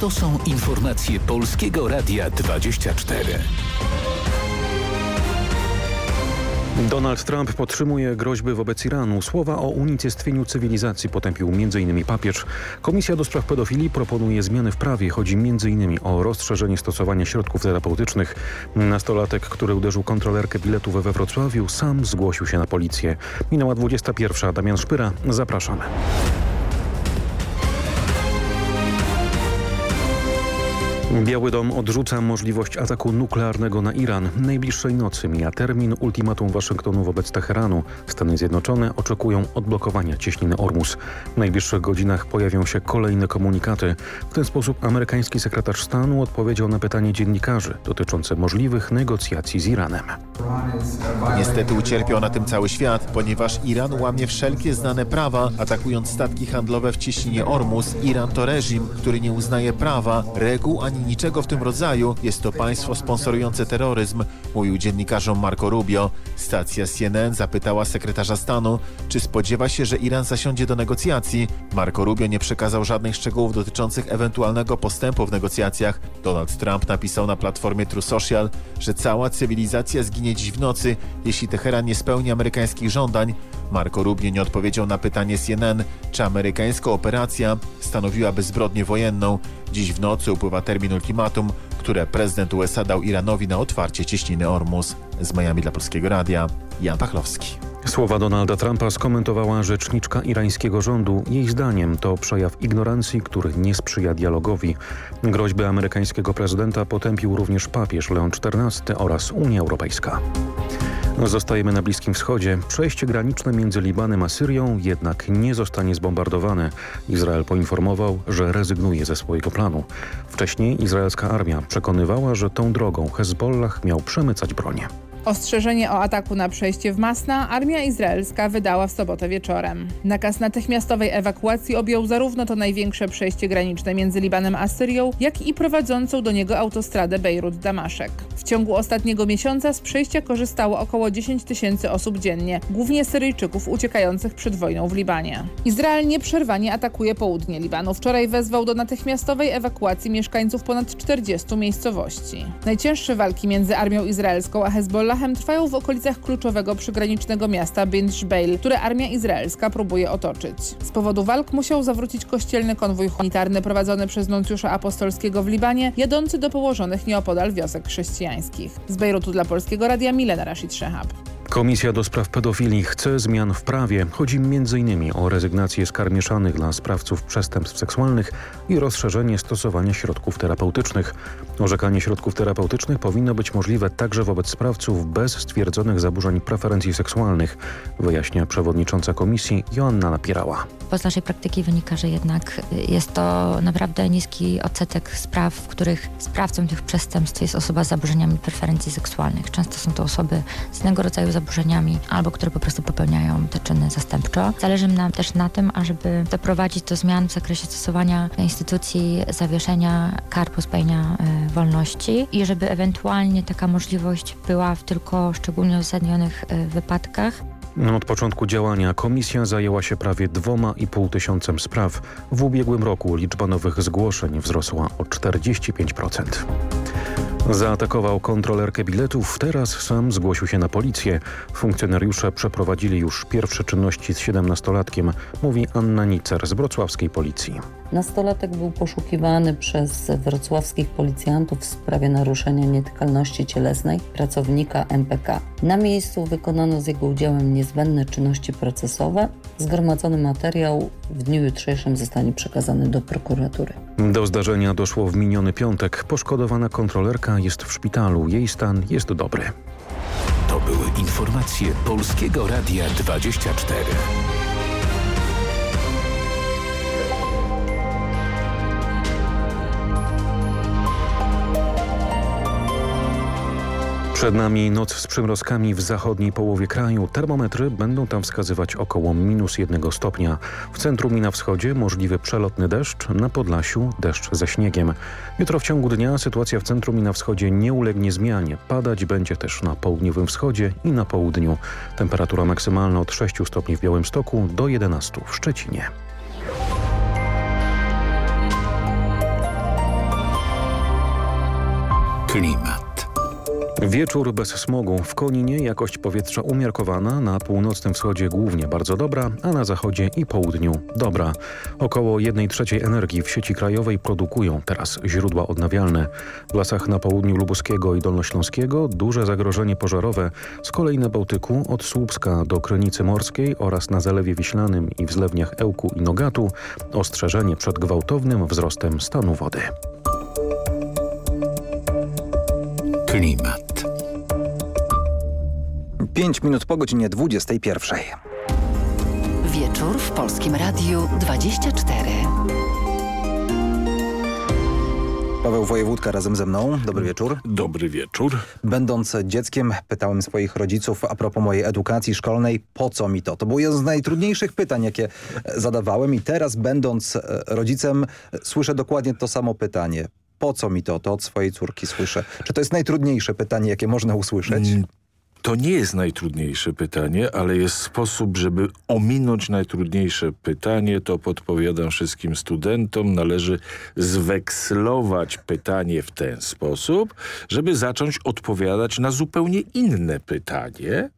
To są informacje Polskiego Radia 24. Donald Trump podtrzymuje groźby wobec Iranu. Słowa o unicestwieniu cywilizacji potępił m.in. papież. Komisja do spraw pedofilii proponuje zmiany w prawie. Chodzi m.in. o rozszerzenie stosowania środków terapeutycznych. Nastolatek, który uderzył kontrolerkę biletów we Wrocławiu, sam zgłosił się na policję. Minęła 21. Damian Szpyra. Zapraszamy. Biały Dom odrzuca możliwość ataku nuklearnego na Iran. Najbliższej nocy mija termin ultimatum Waszyngtonu wobec Teheranu. Stany Zjednoczone oczekują odblokowania cieśniny Ormus. W najbliższych godzinach pojawią się kolejne komunikaty. W ten sposób amerykański sekretarz stanu odpowiedział na pytanie dziennikarzy dotyczące możliwych negocjacji z Iranem. Niestety ucierpiał na tym cały świat, ponieważ Iran łamie wszelkie znane prawa, atakując statki handlowe w cieśninie Ormus. Iran to reżim, który nie uznaje prawa, reguł ani niczego w tym rodzaju. Jest to państwo sponsorujące terroryzm, mówił dziennikarzom Marco Rubio. Stacja CNN zapytała sekretarza stanu, czy spodziewa się, że Iran zasiądzie do negocjacji. Marco Rubio nie przekazał żadnych szczegółów dotyczących ewentualnego postępu w negocjacjach. Donald Trump napisał na platformie True Social, że cała cywilizacja zginie dziś w nocy, jeśli Teheran nie spełni amerykańskich żądań. Marco Rubio nie odpowiedział na pytanie CNN, czy amerykańska operacja stanowiłaby zbrodnię wojenną. Dziś w nocy upływa termin ultimatum, które prezydent USA dał Iranowi na otwarcie cieśniny Ormus. Z Miami dla Polskiego Radia, Jan Pachlowski. Słowa Donalda Trumpa skomentowała rzeczniczka irańskiego rządu. Jej zdaniem to przejaw ignorancji, który nie sprzyja dialogowi. Groźby amerykańskiego prezydenta potępił również papież Leon XIV oraz Unia Europejska. Zostajemy na Bliskim Wschodzie. Przejście graniczne między Libanem a Syrią jednak nie zostanie zbombardowane. Izrael poinformował, że rezygnuje ze swojego planu. Wcześniej izraelska armia przekonywała, że tą drogą Hezbollah miał przemycać bronię. Ostrzeżenie o ataku na przejście w Masna armia izraelska wydała w sobotę wieczorem. Nakaz natychmiastowej ewakuacji objął zarówno to największe przejście graniczne między Libanem a Syrią, jak i prowadzącą do niego autostradę Bejrut-Damaszek. W ciągu ostatniego miesiąca z przejścia korzystało około 10 tysięcy osób dziennie, głównie Syryjczyków uciekających przed wojną w Libanie. Izrael nieprzerwanie atakuje południe Libanu. Wczoraj wezwał do natychmiastowej ewakuacji mieszkańców ponad 40 miejscowości. Najcięższe walki między armią izraelską a Hezbollah Hezbollahem trwają w okolicach kluczowego przygranicznego miasta Bint Jbeil, które armia izraelska próbuje otoczyć. Z powodu walk musiał zawrócić kościelny konwój humanitarny prowadzony przez nuncjusza apostolskiego w Libanie, jadący do położonych nieopodal wiosek chrześcijańskich. Z Bejrutu dla Polskiego Radia Milena Rashid Shehab. Komisja do spraw pedofilii chce zmian w prawie. Chodzi m.in. o rezygnację z kar mieszanych dla sprawców przestępstw seksualnych i rozszerzenie stosowania środków terapeutycznych. Orzekanie środków terapeutycznych powinno być możliwe także wobec sprawców bez stwierdzonych zaburzeń preferencji seksualnych, wyjaśnia przewodnicząca komisji Joanna Napierała. Z naszej praktyki wynika, że jednak jest to naprawdę niski odsetek spraw, w których sprawcą tych przestępstw jest osoba z zaburzeniami preferencji seksualnych. Często są to osoby z innego rodzaju zaburzeniami albo które po prostu popełniają te czyny zastępczo. Zależy nam też na tym, ażeby doprowadzić do zmian w zakresie stosowania instytucji zawieszenia kar pozbawienia y, wolności i żeby ewentualnie taka możliwość była w tylko szczególnie uzasadnionych y, wypadkach. Od początku działania komisja zajęła się prawie dwoma i pół tysiącem spraw. W ubiegłym roku liczba nowych zgłoszeń wzrosła o 45%. Zaatakował kontrolerkę biletów, teraz sam zgłosił się na policję. Funkcjonariusze przeprowadzili już pierwsze czynności z 17-latkiem, mówi Anna Nicer z wrocławskiej policji. Nastolatek był poszukiwany przez wrocławskich policjantów w sprawie naruszenia nietykalności cielesnej pracownika MPK. Na miejscu wykonano z jego udziałem niezbędne czynności procesowe. Zgromadzony materiał w dniu jutrzejszym zostanie przekazany do prokuratury. Do zdarzenia doszło w miniony piątek. Poszkodowana kontrolerka jest w szpitalu. Jej stan jest dobry. To były informacje Polskiego Radia 24. Przed nami noc z przymrozkami w zachodniej połowie kraju. Termometry będą tam wskazywać około minus jednego stopnia. W centrum i na wschodzie możliwy przelotny deszcz, na Podlasiu deszcz ze śniegiem. Jutro w ciągu dnia sytuacja w centrum i na wschodzie nie ulegnie zmianie. Padać będzie też na południowym wschodzie i na południu. Temperatura maksymalna od 6 stopni w Białymstoku do 11 w Szczecinie. Klimat. Wieczór bez smogu. W Koninie jakość powietrza umiarkowana, na północnym wschodzie głównie bardzo dobra, a na zachodzie i południu dobra. Około 1 trzeciej energii w sieci krajowej produkują teraz źródła odnawialne. W lasach na południu Lubuskiego i Dolnośląskiego duże zagrożenie pożarowe. Z kolei na Bałtyku od Słupska do Krynicy Morskiej oraz na Zalewie Wiślanym i w zlewniach Ełku i Nogatu ostrzeżenie przed gwałtownym wzrostem stanu wody. Klimat. 5 minut po godzinie 21. Wieczór w Polskim Radiu 24. Paweł Wojewódka razem ze mną. Dobry wieczór. Dobry wieczór. Będąc dzieckiem pytałem swoich rodziców a propos mojej edukacji szkolnej, po co mi to? To było jedno z najtrudniejszych pytań, jakie e, zadawałem i teraz będąc e, rodzicem słyszę dokładnie to samo pytanie. Po co mi to? To od swojej córki słyszę. Czy to jest najtrudniejsze pytanie, jakie można usłyszeć? Mm, To nie jest najtrudniejsze pytanie, ale jest sposób, żeby ominąć najtrudniejsze pytanie. To podpowiadam wszystkim studentom. Należy zwekslować pytanie w ten sposób, żeby zacząć odpowiadać na zupełnie inne pytanie,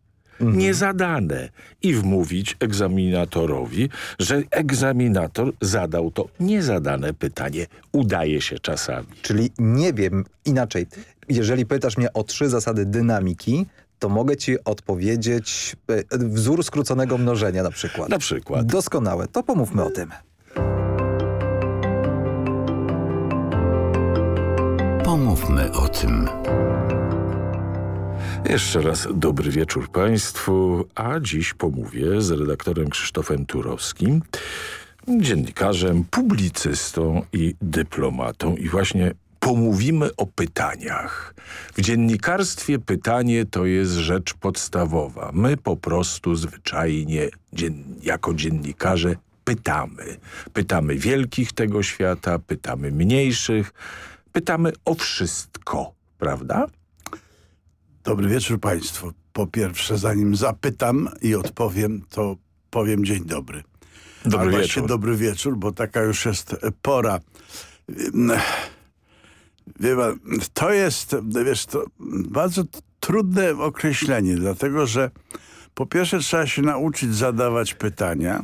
niezadane i wmówić egzaminatorowi, że egzaminator zadał to niezadane pytanie. Udaje się czasami. Czyli nie wiem inaczej. Jeżeli pytasz mnie o trzy zasady dynamiki, to mogę ci odpowiedzieć e, wzór skróconego mnożenia na przykład. Na przykład. Doskonałe. To pomówmy o tym. Pomówmy o tym. Jeszcze raz dobry wieczór Państwu, a dziś pomówię z redaktorem Krzysztofem Turowskim, dziennikarzem, publicystą i dyplomatą i właśnie pomówimy o pytaniach. W dziennikarstwie pytanie to jest rzecz podstawowa. My po prostu zwyczajnie dzien jako dziennikarze pytamy. Pytamy wielkich tego świata, pytamy mniejszych, pytamy o wszystko, prawda? Dobry wieczór Państwu. Po pierwsze, zanim zapytam i odpowiem, to powiem dzień dobry. Dobry Ale wieczór. dobry wieczór, bo taka już jest pora. Wie pan, to jest, wiesz, to bardzo trudne określenie, dlatego że po pierwsze trzeba się nauczyć zadawać pytania,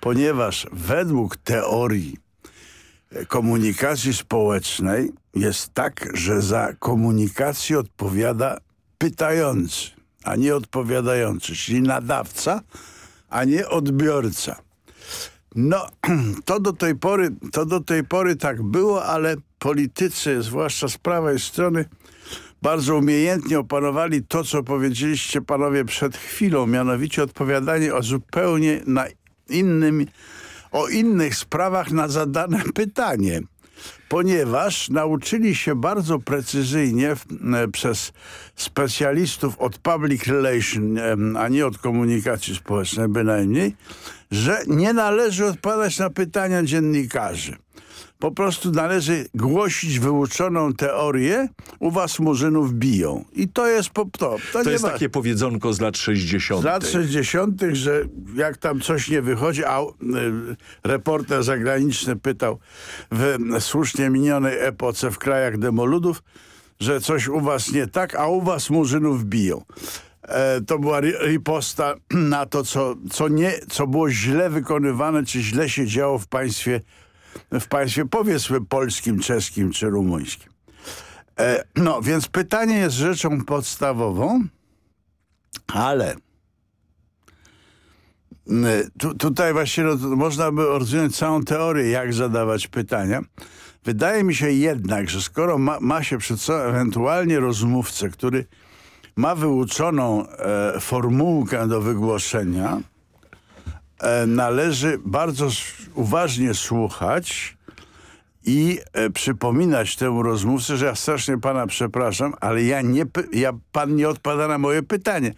ponieważ według teorii komunikacji społecznej jest tak, że za komunikację odpowiada pytający, a nie odpowiadający, czyli nadawca, a nie odbiorca. No, to do tej pory, to do tej pory tak było, ale politycy, zwłaszcza z prawej strony, bardzo umiejętnie opanowali to, co powiedzieliście panowie przed chwilą, mianowicie odpowiadanie o zupełnie na innym, o innych sprawach na zadane pytanie. Ponieważ nauczyli się bardzo precyzyjnie e, przez specjalistów od public relation, em, a nie od komunikacji społecznej bynajmniej, że nie należy odpowiadać na pytania dziennikarzy. Po prostu należy głosić wyuczoną teorię, u was murzynów biją. I to jest po to. To nie jest ma- takie powiedzonko z lat 60. z lat 60., że jak tam coś nie wychodzi, a y, reporter zagraniczny pytał w słusznie minionej epoce w krajach demoludów, że coś u was nie tak, a u was murzynów biją. E, to była ri- riposta na to, co, co, nie, co było źle wykonywane, czy źle się działo w państwie, w państwie powiedzmy polskim, czeskim czy rumuńskim. E, no, więc pytanie jest rzeczą podstawową, ale y, tu, tutaj właśnie no, można by rozwinąć całą teorię, jak zadawać pytania. Wydaje mi się jednak, że skoro ma, ma się przed sobą ewentualnie rozmówcę, który ma wyuczoną e, formułkę do wygłoszenia, e, należy bardzo uważnie słuchać i e, przypominać temu rozmówcy, że ja strasznie pana przepraszam, ale ja nie, ja, pan nie odpowiada na moje pytanie.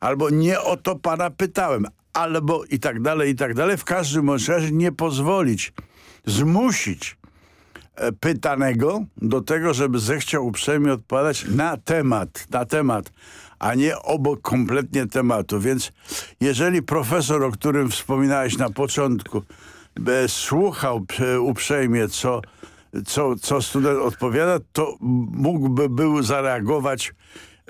Albo nie o to pana pytałem. Albo i tak dalej, i tak dalej. W każdym razie nie pozwolić, zmusić e, pytanego do tego, żeby zechciał uprzejmie odpowiadać na temat, na temat, a nie obok kompletnie tematu. Więc jeżeli profesor, o którym wspominałeś na początku, słuchał e, uprzejmie, co co, co student odpowiada, to mógłby był zareagować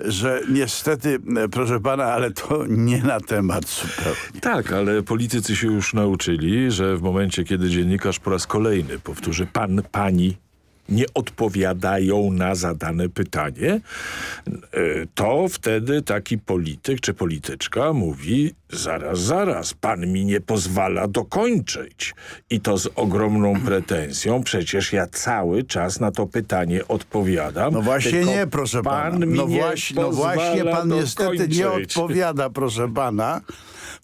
że niestety, e, proszę pana, ale to nie na temat zupełnie. Tak, ale politycy się już nauczyli, że w momencie, kiedy dziennikarz po raz kolejny powtórzy pan, pani, nie odpowiadają na zadane pytanie, e, to wtedy taki polityk czy polityczka mówi zaraz, zaraz, pan mi nie pozwala dokończyć. I to z ogromną pretensją, przecież ja cały czas na to pytanie odpowiadam. No właśnie nie, proszę pan pana. Mi no, nie właśnie, no właśnie pan dokończyć. niestety nie odpowiada, proszę pana.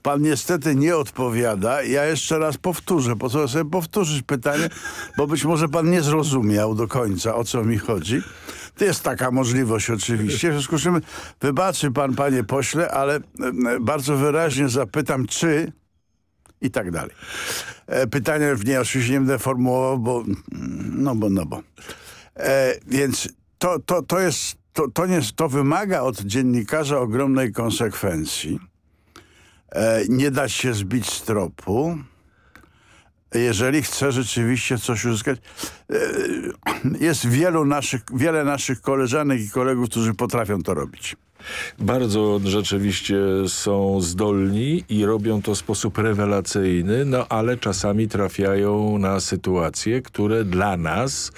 Pan niestety nie odpowiada. Ja jeszcze raz powtórzę, po co sobie powtórzyć pytanie, bo być może pan nie zrozumiał do końca, o co mi chodzi. To jest taka możliwość oczywiście. W związku z czym wybaczy pan, panie pośle, ale e, bardzo wyraźnie zapytam, czy i tak dalej. E, pytania nie oczywiście nie będę formułował, bo no bo, no bo. E, więc to, to, to jest, to, to, nie, to wymaga od dziennikarza ogromnej konsekwencji. E, nie dać się zbić z tropu, jeżeli chce rzeczywiście coś uzyskać. E, jest wielu naszych, wiele naszych koleżanek i kolegów, którzy potrafią to robić. Bardzo rzeczywiście są zdolni i robią to w sposób rewelacyjny, no ale czasami trafiają na sytuacje, które dla nas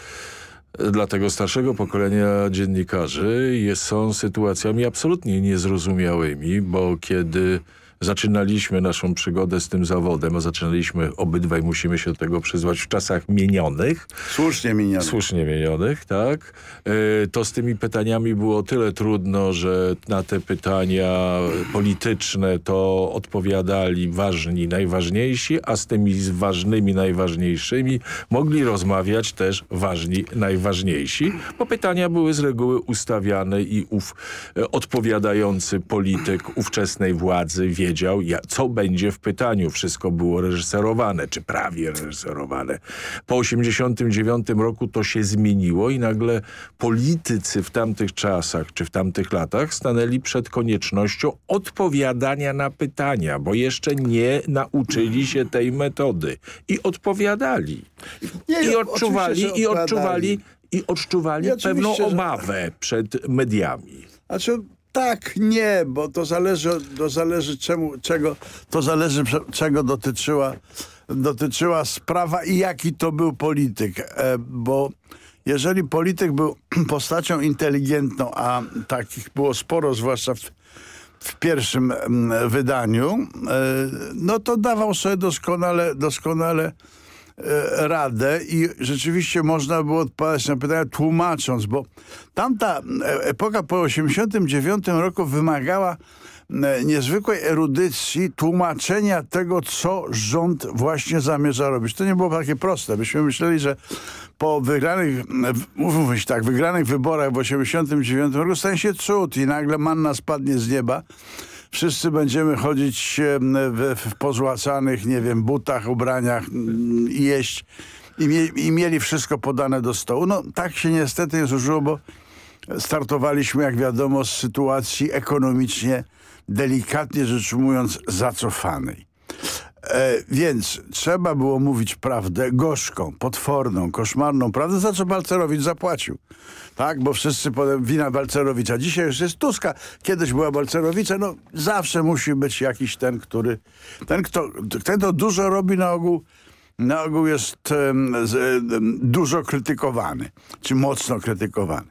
dla tego starszego pokolenia dziennikarzy jest, są sytuacjami absolutnie niezrozumiałymi, bo kiedy zaczynaliśmy naszą przygodę z tym zawodem, a zaczynaliśmy obydwaj, musimy się do tego przyzwać, w czasach minionych. Słusznie minionych. Słusznie minionych, tak. E, to z tymi pytaniami było tyle trudno, że na te pytania polityczne to odpowiadali ważni, najważniejsi, a z tymi ważnymi, najważniejszymi mogli rozmawiać też ważni, najważniejsi, bo pytania były z reguły ustawiane i ów e, odpowiadający polityk ówczesnej władzy wie, wiedział, co będzie w pytaniu. Wszystko było reżyserowane, czy prawie reżyserowane. Po 89 roku to się zmieniło i nagle politycy w tamtych czasach, czy w tamtych latach stanęli przed koniecznością odpowiadania na pytania, bo jeszcze nie nauczyli się tej metody. I odpowiadali. Nie, I odczuwali, i odczuwali, i odczuwali pewną że... obawę przed mediami. Znaczy tak, nie, bo to zależy, to zależy czemu, czego, to zależy czego dotyczyła, dotyczyła sprawa i jaki to był polityk, e, bo jeżeli polityk był postacią inteligentną, a takich było sporo, zwłaszcza w, w pierwszym wydaniu, e, no to dawał sobie doskonale, doskonale radę i rzeczywiście można było odpowiadać na pytania tłumacząc, bo tamta e, epoka po 89 roku wymagała e, niezwykłej erudycji, tłumaczenia tego, co rząd właśnie zamierza robić. To nie było takie proste. Byśmy myśleli, że po wygranych, mówmy się tak, wygranych wyborach w 89 roku stanie się cud i nagle manna spadnie z nieba wszyscy będziemy chodzić w, w pozłacanych, nie wiem, butach, ubraniach jeść i, mie i mieli wszystko podane do stołu. No tak się niestety nie złożyło, bo startowaliśmy, jak wiadomo, z sytuacji ekonomicznie, delikatnie rzecz ujmując, zacofanej. E, więc trzeba było mówić prawdę gorzką, potworną, koszmarną prawdę, za co Balcerowicz zapłacił. Tak, bo wszyscy potem wina Balcerowicza. Dzisiaj już jest Tuska. Kiedyś była Balcerowica. No zawsze musi być jakiś ten, który... Ten, kto, ten, kto dużo robi na ogół na ogół jest um, z, um, dużo krytykowany, czy mocno krytykowany.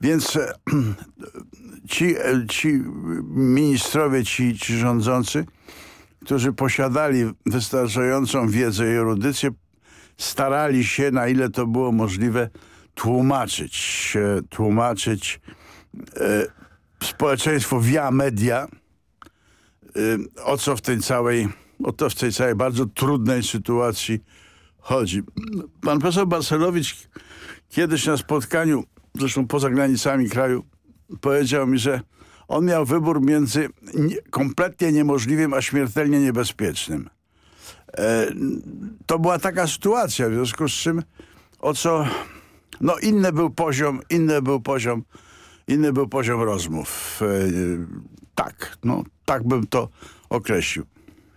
Więc e, ci, e, ci ministrowie, ci, ci rządzący którzy posiadali wystarczającą wiedzę i erudycję, starali się, na ile to było możliwe, tłumaczyć, tłumaczyć e, społeczeństwu via media, e, o co w tej całej, o to w tej całej bardzo trudnej sytuacji chodzi. Pan profesor Barcelowicz kiedyś na spotkaniu, zresztą poza granicami kraju, powiedział mi, że on miał wybór między nie, kompletnie niemożliwym, a śmiertelnie niebezpiecznym. E, to była taka sytuacja, w związku z czym o co... No inny był poziom, inny był poziom, inny był poziom rozmów. E, tak, no tak bym to określił.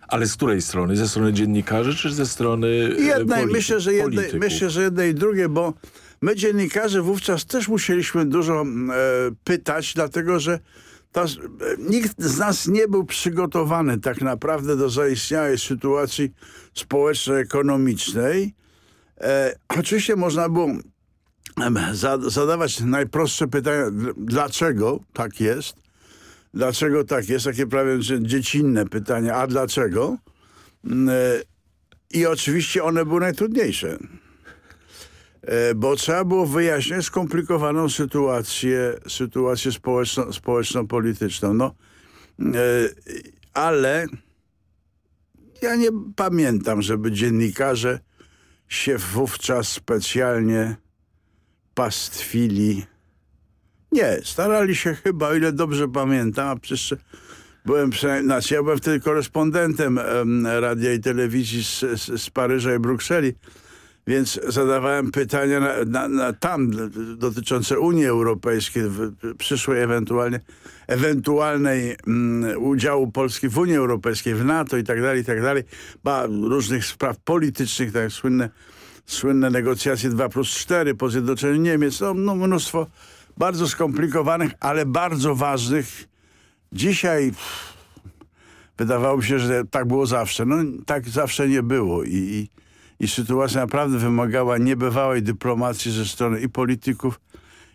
Ale z której strony? Ze strony dziennikarzy czy ze strony e, jednej, myślę, że jednej, polityków? myślę, że jednej i drugiej, bo my dziennikarze wówczas też musieliśmy dużo e, pytać, dlatego że e, nikt z nas nie był przygotowany tak naprawdę do zaistniałej sytuacji społeczno-ekonomicznej. E, oczywiście można było zadawać najprostsze pytania, dl- dlaczego tak jest? Dlaczego tak jest? Takie prawie dziecinne pytania, a dlaczego? Mm, e, I oczywiście one były najtrudniejsze. E, Bo trzeba było wyjaśniać skomplikowaną sytuację, sytuację społeczno, społeczno-polityczną. No, e, ale ja nie pamiętam, żeby dziennikarze się wówczas specjalnie pastwili. Nie, starali się chyba, o ile dobrze pamiętam, a przecież byłem znaczy ja byłem wtedy korespondentem em, radia i telewizji z, z, z Paryża i Brukseli, więc zadawałem pytania na, na, na tam dotyczące Unii Europejskiej, w, przyszłej ewentualnie, ewentualnej mm, udziału Polski w Unii Europejskiej, w NATO i tak dalej, i tak dalej, ba, różnych spraw politycznych, tak słynne, słynne negocjacje 2 plus 4 po zjednoczeniu Niemiec, no, no mnóstwo bardzo skomplikowanych, ale bardzo ważnych. Dzisiaj pff, wydawało mi się, że tak było zawsze. No tak zawsze nie było i, i, i sytuacja naprawdę wymagała niebywałej dyplomacji ze strony i polityków,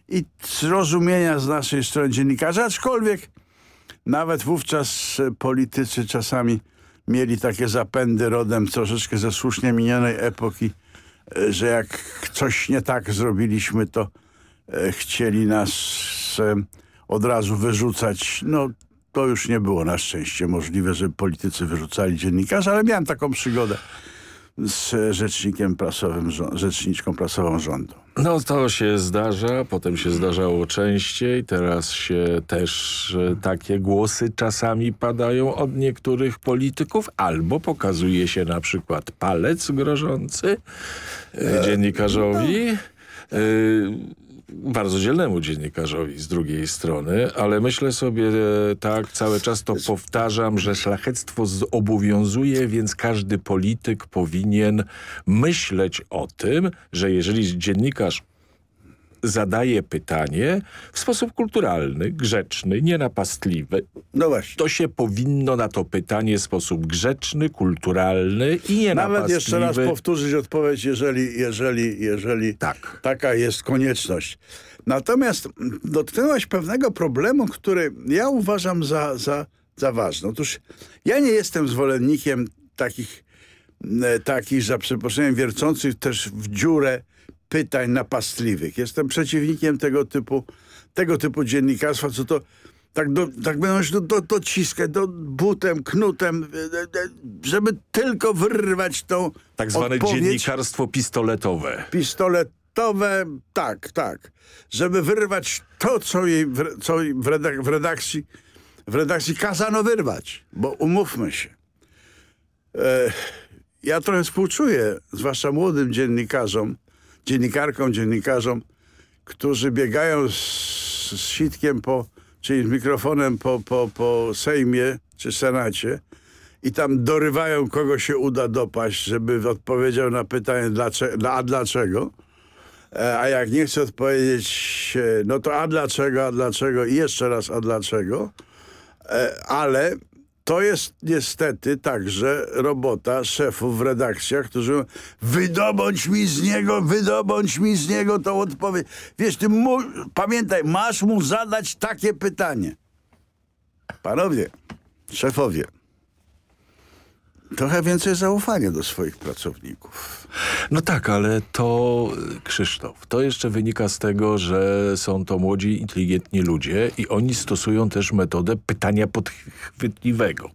i zrozumienia z naszej strony dziennikarzy, aczkolwiek nawet wówczas politycy czasami mieli takie zapędy rodem troszeczkę ze słusznie minionej epoki, e, że jak coś nie tak zrobiliśmy, to e, chcieli nas e, od razu wyrzucać. No to już nie było na szczęście możliwe, żeby politycy wyrzucali dziennikarzy, ale miałem taką przygodę z e, rzecznikiem prasowym, rzeczniczką prasową rządu. No to się zdarza, potem się zdarzało częściej, teraz się też e, takie głosy czasami padają od niektórych polityków, albo pokazuje się na przykład palec grożący e, dziennikarzowi. E, bardzo dzielnemu dziennikarzowi z drugiej strony, ale myślę sobie e, tak, cały czas to powtarzam, że szlachectwo zobowiązuje, więc każdy polityk powinien myśleć o tym, że jeżeli dziennikarz zadaje pytanie w sposób kulturalny, grzeczny, nienapastliwy, No właśnie. to się powinno na to pytanie w sposób grzeczny, kulturalny i nienapastliwy... Nawet jeszcze raz powtórzyć odpowiedź, jeżeli, jeżeli, jeżeli Tak. taka jest konieczność. Natomiast dotknęłaś pewnego problemu, który ja uważam za, za, za ważny. Otóż ja nie jestem zwolennikiem takich, e, takich za przeproszeniem, wiercących też w dziurę pytań napastliwych. Jestem przeciwnikiem tego typu, tego typu dziennikarstwa, co to tak, do, tak będą się do, do, dociskać do butem, knutem, e, e, żeby tylko wyrwać tą Tak zwane odpowiedź dziennikarstwo pistoletowe. pistoletowe, tak, tak. Żeby wyrwać to, co jej w, co jej w, redak w redakcji w redakcji kazano wyrwać, bo umówmy się. E, ja trochę współczuję, zwłaszcza młodym dziennikarzom, dziennikarkom, dziennikarzom, którzy biegają z, z sitkiem po, czyli z mikrofonem po, po, po Sejmie czy Senacie i tam dorywają, kogo się uda dopaść, żeby odpowiedział na pytanie, dlaczego, a dlaczego. E, A jak nie chce odpowiedzieć, no to a dlaczego, a dlaczego i jeszcze raz a dlaczego. E, Ale to jest niestety także robota szefów w redakcjach, którzy mówią, wydobądź mi z niego, wydobądź mi z niego tą odpowiedź. Wiesz, ty mu, pamiętaj, masz mu zadać takie pytanie. Panowie, szefowie, trochę więcej zaufania do swoich pracowników. No tak, ale to, Krzysztof, to jeszcze wynika z tego, że są to młodzi, inteligentni ludzie i oni stosują też metodę pytania podchwytliwego.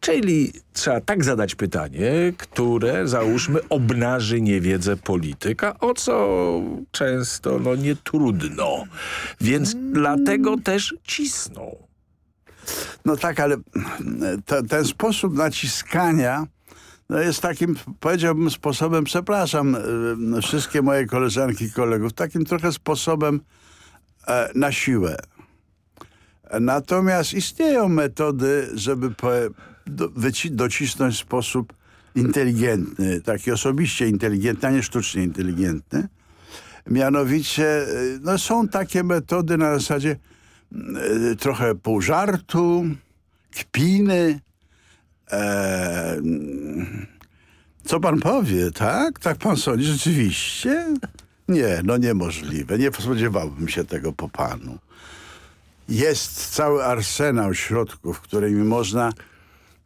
Czyli trzeba tak zadać pytanie, które, załóżmy, obnaży niewiedzę polityka, o co często no, nie trudno. Więc dlatego też cisną. No tak, ale te, ten sposób naciskania no jest takim, powiedziałbym, sposobem, przepraszam y, wszystkie moje koleżanki i kolegów, takim trochę sposobem e, na siłę. Natomiast istnieją metody, żeby po, do, docisnąć w sposób inteligentny, taki osobiście inteligentny, a nie sztucznie inteligentny. Mianowicie no, są takie metody na zasadzie y, trochę pół żartu, kpiny. E, co pan powie, tak? Tak pan sądzi? Rzeczywiście? Nie, no niemożliwe. Nie spodziewałbym się tego po panu. Jest cały arsenał środków, którymi można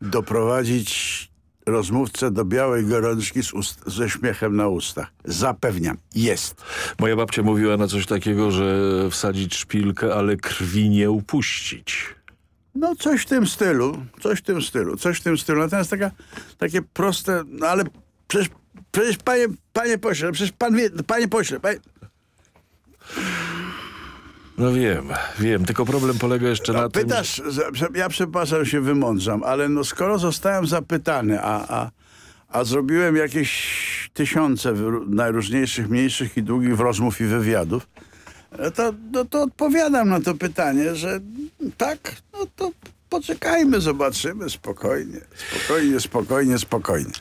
doprowadzić rozmówcę do białej gorączki z ust, ze śmiechem na ustach. Zapewniam, jest. Moja babcia mówiła na coś takiego, że wsadzić szpilkę, ale krwi nie upuścić. No coś w tym stylu, coś w tym stylu, coś w tym stylu. Natomiast taka, takie proste, no ale przecież, przecież panie, panie pośle, przecież pan wie, panie pośle, panie... No wiem, wiem, tylko problem polega jeszcze no, na pytasz, tym... Pytasz, ja przepraszam, się wymądrzam, ale no skoro zostałem zapytany, a, a, a zrobiłem jakieś tysiące najróżniejszych, mniejszych i długich rozmów i wywiadów, no to, no to odpowiadam na to pytanie, że tak, no to poczekajmy, zobaczymy, spokojnie, spokojnie, spokojnie, spokojnie.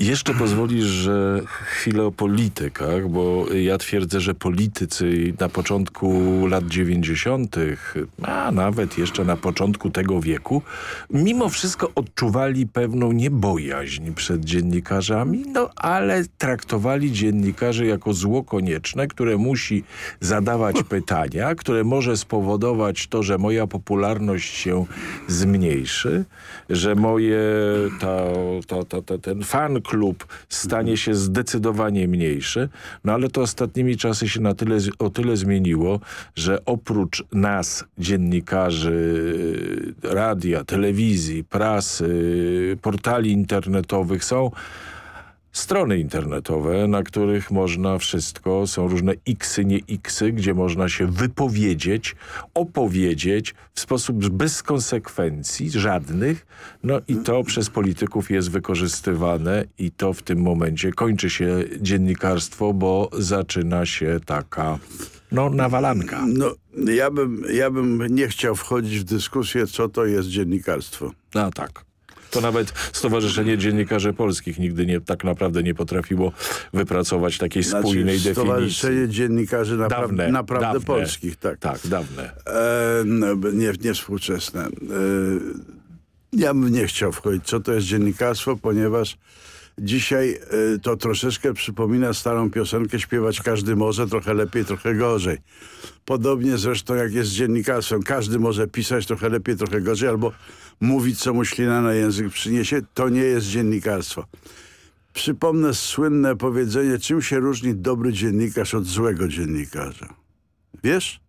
Jeszcze pozwolisz, że chwilę o politykach, bo ja twierdzę, że politycy na początku lat 90., a nawet jeszcze na początku tego wieku, mimo wszystko odczuwali pewną niebojaźń przed dziennikarzami, no ale traktowali dziennikarzy jako zło konieczne, które musi zadawać pytania, które może spowodować to, że moja popularność się zmniejszy, że moje ta, ta, ta, ta ten fan klub stanie się zdecydowanie mniejszy, no ale to ostatnimi czasy się na tyle, o tyle zmieniło, że oprócz nas, dziennikarzy, radia, telewizji, prasy, portali internetowych są strony internetowe, na których można wszystko, są różne xy, nie xy, gdzie można się wypowiedzieć, opowiedzieć w sposób bez konsekwencji żadnych, no i to przez polityków jest wykorzystywane i to w tym momencie kończy się dziennikarstwo, bo zaczyna się taka no, nawalanka. No, ja bym, ja bym nie chciał wchodzić w dyskusję, co to jest dziennikarstwo. A tak. To nawet Stowarzyszenie Dziennikarzy Polskich nigdy nie, tak naprawdę nie potrafiło wypracować takiej znaczy, spójnej definicji. Stowarzyszenie Dziennikarzy napra dawne, naprawdę dawne, Polskich, tak. Tak, dawne. E, no, nie, nie współczesne. E, ja bym nie chciał wchodzić, co to jest dziennikarstwo, ponieważ Dzisiaj y, to troszeczkę przypomina starą piosenkę śpiewać każdy może, trochę lepiej, trochę gorzej. Podobnie zresztą jak jest z dziennikarstwem. Każdy może pisać trochę lepiej, trochę gorzej, albo mówić, co mu ślina na język przyniesie. To nie jest dziennikarstwo. Przypomnę słynne powiedzenie, czym się różni dobry dziennikarz od złego dziennikarza. Wiesz?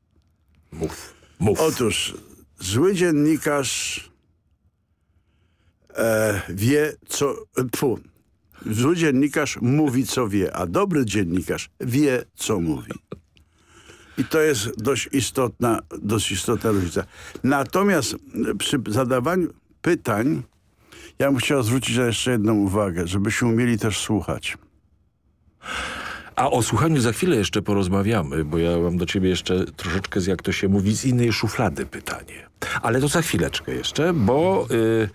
Mów. Mów. Otóż zły dziennikarz e, wie, co... Pu, Zły dziennikarz mówi, co wie, a dobry dziennikarz wie, co mówi. I to jest dość istotna, dość istotna różnica. Natomiast przy zadawaniu pytań ja bym chciał zwrócić na jeszcze jedną uwagę, żebyśmy umieli też słuchać. A o słuchaniu za chwilę jeszcze porozmawiamy, bo ja mam do ciebie jeszcze troszeczkę, jak to się mówi, z innej szuflady pytanie. Ale to za chwileczkę jeszcze, bo... Yy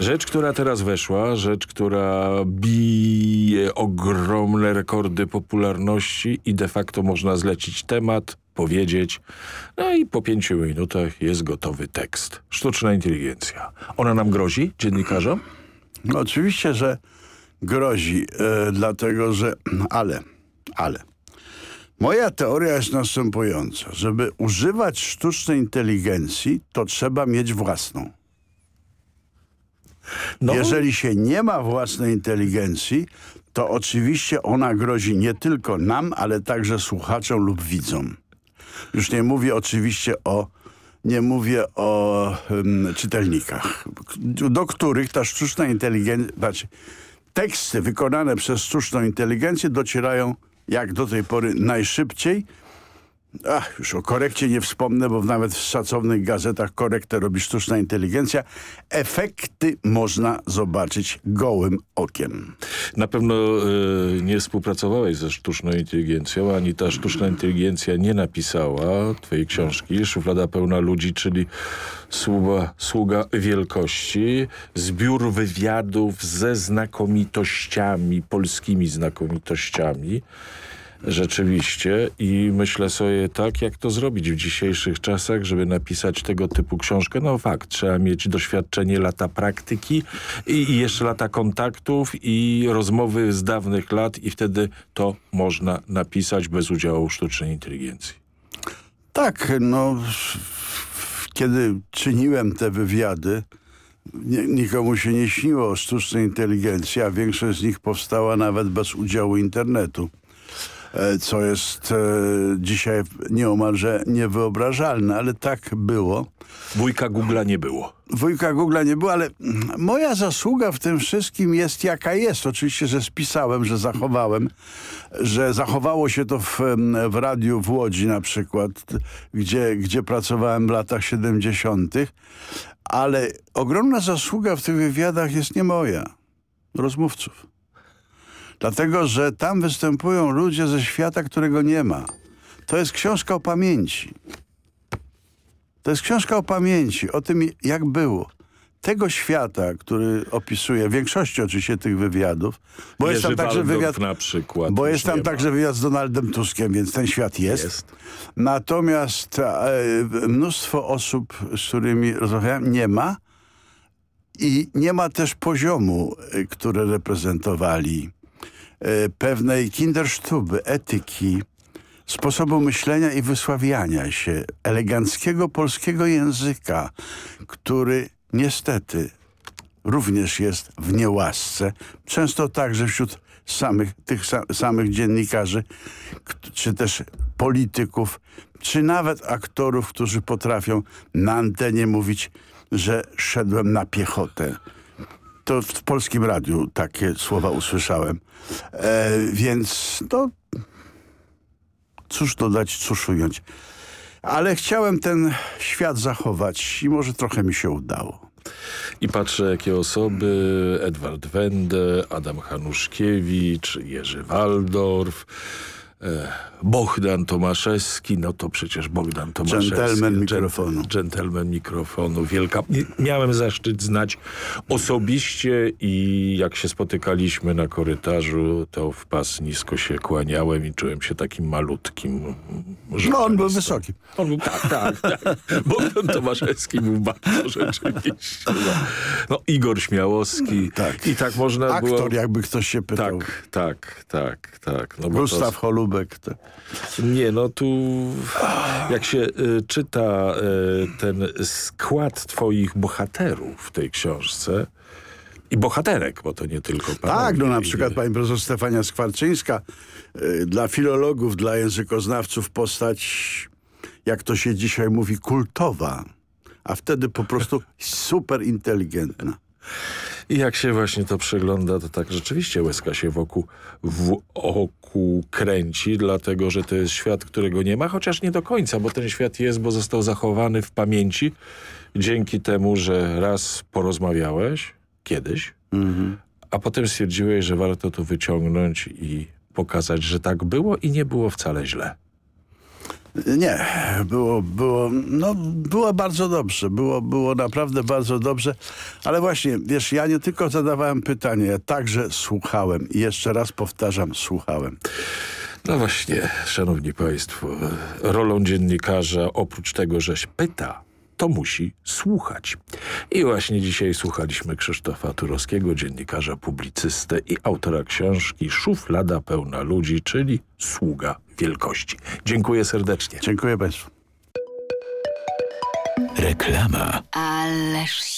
Rzecz, która teraz weszła, rzecz, która bije ogromne rekordy popularności i de facto można zlecić temat, powiedzieć, no i po pięciu minutach jest gotowy tekst. Sztuczna inteligencja. Ona nam grozi, dziennikarzom? No, oczywiście, że grozi, e, dlatego że... Ale, ale... Moja teoria jest następująca. Żeby używać sztucznej inteligencji, to trzeba mieć własną. No. Jeżeli się nie ma własnej inteligencji, to oczywiście ona grozi nie tylko nam, ale także słuchaczom lub widzom. Już nie mówię oczywiście o nie mówię o um, czytelnikach, do których ta sztuczna inteligencja, znaczy teksty wykonane przez sztuczną inteligencję docierają jak do tej pory najszybciej Ach, już o korekcie nie wspomnę, bo nawet w szacownych gazetach korektę robi sztuczna inteligencja. Efekty można zobaczyć gołym okiem. Na pewno y, nie współpracowałeś ze sztuczną inteligencją, ani ta sztuczna inteligencja nie napisała twojej książki Szuflada pełna ludzi, czyli sługa, sługa wielkości, zbiór wywiadów ze znakomitościami, polskimi znakomitościami. Rzeczywiście i myślę sobie tak, jak to zrobić w dzisiejszych czasach, żeby napisać tego typu książkę. No fakt, trzeba mieć doświadczenie, lata praktyki i, i jeszcze lata kontaktów i rozmowy z dawnych lat i wtedy to można napisać bez udziału sztucznej inteligencji. Tak, no kiedy czyniłem te wywiady, nikomu się nie śniło o sztucznej inteligencji, a większość z nich powstała nawet bez udziału internetu. E, co jest e, dzisiaj nieomalże niewyobrażalne, ale tak było. Wujka Google'a nie było. Wujka Google'a nie było, ale moja zasługa w tym wszystkim jest jaka jest. Oczywiście, że spisałem, że zachowałem, że zachowało się to w, w radiu w Łodzi na przykład, gdzie, gdzie pracowałem w latach 70., ale ogromna zasługa w tych wywiadach jest nie moja, rozmówców. Dlatego, że tam występują ludzie ze świata, którego nie ma. To jest książka o pamięci. To jest książka o pamięci, o tym jak było. Tego świata, który opisuje, w większości oczywiście tych wywiadów, bo Jerzy jest tam także wywiad, na przykład. bo jest tam także wywiad z Donaldem Tuskiem, więc ten świat jest. jest. Natomiast e, mnóstwo osób, z którymi rozmawiałem, nie ma i nie ma też poziomu, e, które reprezentowali pewnej kindersztuby, etyki, sposobu myślenia i wysławiania się, eleganckiego polskiego języka, który niestety również jest w niełasce, często także wśród samych, tych samych dziennikarzy, czy też polityków, czy nawet aktorów, którzy potrafią na antenie mówić, że szedłem na piechotę. To w polskim radiu takie słowa usłyszałem. E, więc to cóż dodać, cóż ująć. Ale chciałem ten świat zachować i może trochę mi się udało. I patrzę, jakie osoby, Edward Wende, Adam Hanuszkiewicz, Jerzy Waldorf, E, Bohdan Tomaszewski, no to przecież Bogdan Tomaszewski. Dżentelmen mikrofonu. Dżentelmen mikrofonu, wielka. Miałem zaszczyt znać osobiście i jak się spotykaliśmy na korytarzu, to w pas nisko się kłaniałem i czułem się takim malutkim. No on był wysoki. On był, tak, tak, tak. Bogdan Tomaszewski był bardzo rzeczywiście. No, no Igor Śmiałowski. Tak. I tak można Aktor, było... jakby ktoś się pytał. Tak, tak, tak, tak. No Gustaw to... Holub Lubek. To... Nie, no tu jak się y, czyta y, ten skład twoich bohaterów w tej książce, i bohaterek, bo to nie tylko Tak, no na przykład pani profesor Stefania Skwarczyńska, y, dla filologów, dla językoznawców postać, jak to się dzisiaj mówi, kultowa, a wtedy po prostu super inteligentna. I jak się właśnie to przegląda, to tak rzeczywiście łezka się wokół, w oku kręci, dlatego że to jest świat, którego nie ma, chociaż nie do końca, bo ten świat jest, bo został zachowany w pamięci dzięki temu, że raz porozmawiałeś kiedyś, mhm. a potem stwierdziłeś, że warto to wyciągnąć i pokazać, że tak było i nie było wcale źle. Nie, było, było, no, było bardzo dobrze, było, było naprawdę bardzo dobrze, ale właśnie, wiesz, ja nie tylko zadawałem pytanie, ja także słuchałem i jeszcze raz powtarzam, słuchałem. No właśnie, szanowni państwo, rolą dziennikarza, oprócz tego, żeś pyta, to musi słuchać. I właśnie dzisiaj słuchaliśmy Krzysztofa Turowskiego, dziennikarza, publicystę i autora książki Szuflada pełna ludzi, czyli Sługa Wielkości. Dziękuję serdecznie. Dziękuję Państwu. Reklama. Ależ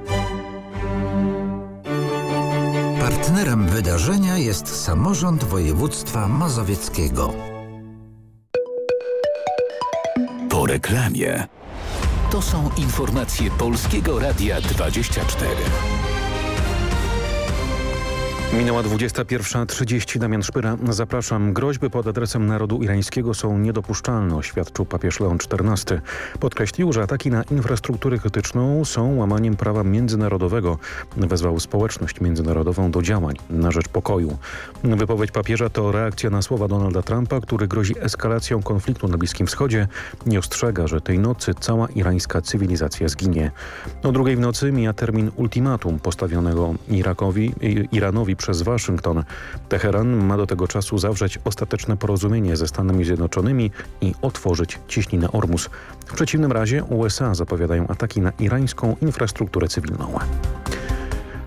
Partnerem wydarzenia jest samorząd województwa mazowieckiego. Po reklamie. To są informacje Polskiego Radia 24. Minęła 21.30. Damian Szpyra. Zapraszam. Groźby pod adresem narodu irańskiego są niedopuszczalne, oświadczył papież Leon XIV. Podkreślił, że ataki na infrastrukturę krytyczną są łamaniem prawa międzynarodowego. Wezwał społeczność międzynarodową do działań na rzecz pokoju. Wypowiedź papieża to reakcja na słowa Donalda Trumpa, który grozi eskalacją konfliktu na Bliskim Wschodzie. Nie ostrzega, że tej nocy cała irańska cywilizacja zginie. O drugiej w nocy mija termin ultimatum postawionego Irakowi, Iranowi przez Waszyngton. Teheran ma do tego czasu zawrzeć ostateczne porozumienie ze Stanami Zjednoczonymi i otworzyć ciśninę Ormus. W przeciwnym razie USA zapowiadają ataki na irańską infrastrukturę cywilną.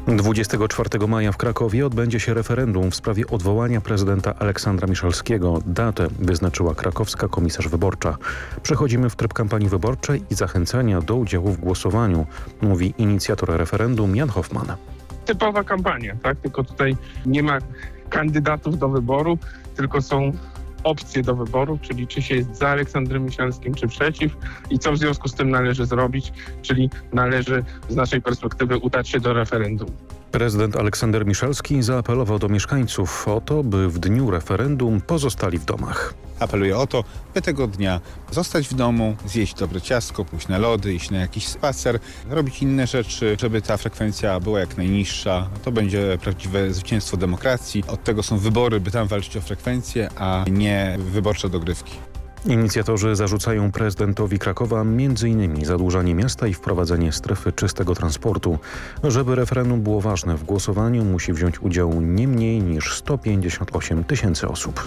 24 maja w Krakowie odbędzie się referendum w sprawie odwołania prezydenta Aleksandra Miszalskiego. Datę wyznaczyła krakowska komisarz wyborcza. Przechodzimy w tryb kampanii wyborczej i zachęcania do udziału w głosowaniu, mówi inicjator referendum Jan Hoffman typowa kampania, tak? Tylko tutaj nie ma kandydatów do wyboru, tylko są opcje do wyboru, czyli czy się jest za Aleksandrem Miszalskim, czy przeciw i co w związku z tym należy zrobić, czyli należy z naszej perspektywy udać się do referendum. Prezydent Aleksander Miszalski zaapelował do mieszkańców o to, by w dniu referendum pozostali w domach. Apeluję o to, by tego dnia zostać w domu, zjeść dobre ciastko, pójść na lody, iść na jakiś spacer, robić inne rzeczy, żeby ta frekwencja była jak najniższa. To będzie prawdziwe zwycięstwo demokracji. Od tego są wybory, by tam walczyć o frekwencję, a nie wyborcze dogrywki. Inicjatorzy zarzucają prezydentowi Krakowa m.in. zadłużanie miasta i wprowadzenie strefy czystego transportu. Żeby referendum było ważne, w głosowaniu musi wziąć udział nie mniej niż 158 tysięcy osób.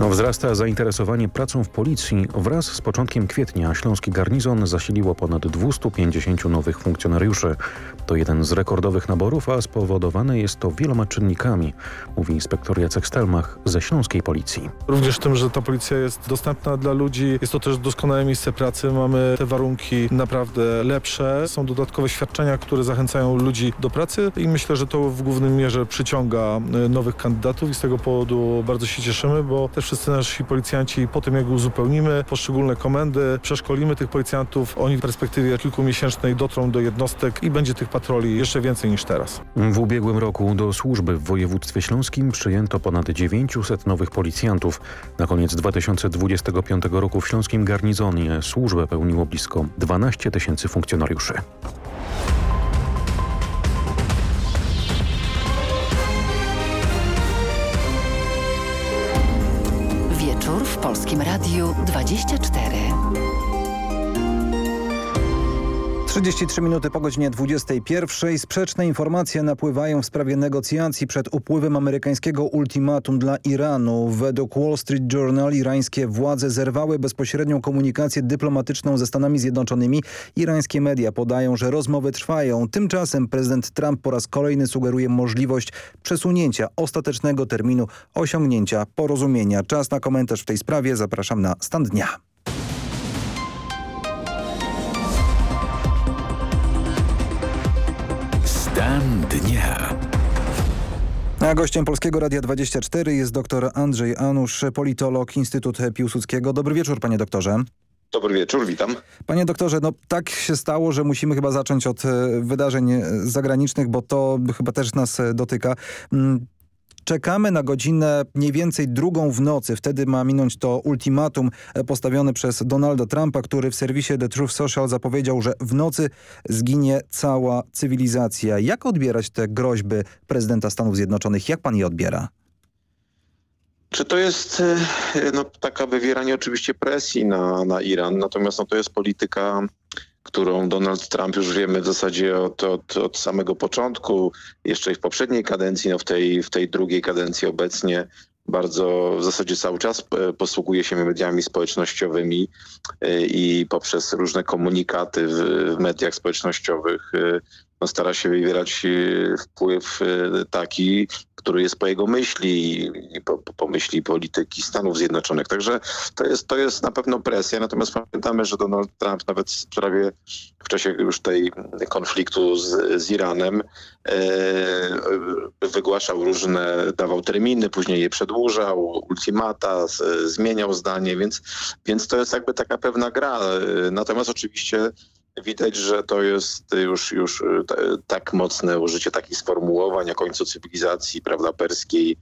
No, wzrasta zainteresowanie pracą w policji. Wraz z początkiem kwietnia śląski garnizon zasiliło ponad 250 nowych funkcjonariuszy. To jeden z rekordowych naborów, a spowodowane jest to wieloma czynnikami, mówi inspektor Jacek Stelmach ze śląskiej policji. Również tym, że ta policja jest dostępna dla ludzi, jest to też doskonałe miejsce pracy, mamy te warunki naprawdę lepsze, są dodatkowe świadczenia, które zachęcają ludzi do pracy i myślę, że to w głównym mierze przyciąga y, nowych kandydatów i z tego powodu bardzo się cieszymy, bo też wszyscy nasi policjanci po tym, jak uzupełnimy poszczególne komendy, przeszkolimy tych policjantów, oni w perspektywie kilkumiesięcznej dotrą do jednostek i będzie tych patroli jeszcze więcej niż teraz. W ubiegłym roku do służby w województwie śląskim przyjęto ponad 900 nowych policjantów. Na koniec 2025 roku w śląskim garnizonie służbę pełniło blisko 12 tysięcy funkcjonariuszy. Polskim Radiu 24. 33 minuty po godzinie 21. Sprzeczne informacje napływają w sprawie negocjacji przed upływem amerykańskiego ultimatum dla Iranu. Według Wall Street Journal irańskie władze zerwały bezpośrednią komunikację dyplomatyczną ze Stanami Zjednoczonymi. Irańskie media podają, że rozmowy trwają. Tymczasem prezydent Trump po raz kolejny sugeruje możliwość przesunięcia ostatecznego terminu osiągnięcia porozumienia. Czas na komentarz w tej sprawie. Zapraszam na stan dnia. A gościem Polskiego Radia 24 jest dr Andrzej Anusz, politolog Instytut Piłsudskiego. Dobry wieczór, panie doktorze. Dobry wieczór, witam. Panie doktorze, no tak się stało, że musimy chyba zacząć od wydarzeń zagranicznych, bo to chyba też nas dotyka. Czekamy na godzinę mniej więcej drugą w nocy. Wtedy ma minąć to ultimatum e, postawione przez Donalda Trumpa, który w serwisie The Truth Social zapowiedział, że w nocy zginie cała cywilizacja. Jak odbierać te groźby prezydenta Stanów Zjednoczonych? Jak pan je odbiera? Czy to jest e, no, taka wywieranie oczywiście presji na, na Iran, natomiast no, to jest polityka którą Donald Trump już wiemy w zasadzie od, od, od samego początku, jeszcze w poprzedniej kadencji, no w tej, w tej drugiej kadencji obecnie bardzo w zasadzie cały czas e, posługuje się mediami społecznościowymi e, i poprzez różne komunikaty w, mediach społecznościowych e, stara się wywierać wpływ taki, który jest po jego myśli i po, po, myśli polityki Stanów Zjednoczonych. Także to jest, to jest na pewno presja, natomiast pamiętamy, że Donald Trump nawet prawie w czasie już tej konfliktu z, z Iranem e, wygłaszał różne, dawał terminy, później je przedłużał, ultimata, z, zmieniał zdanie, więc, więc to jest jakby taka pewna gra. Natomiast oczywiście Widać, że to jest już, już e, tak mocne użycie takich sformułowań o końcu cywilizacji prawda, perskiej,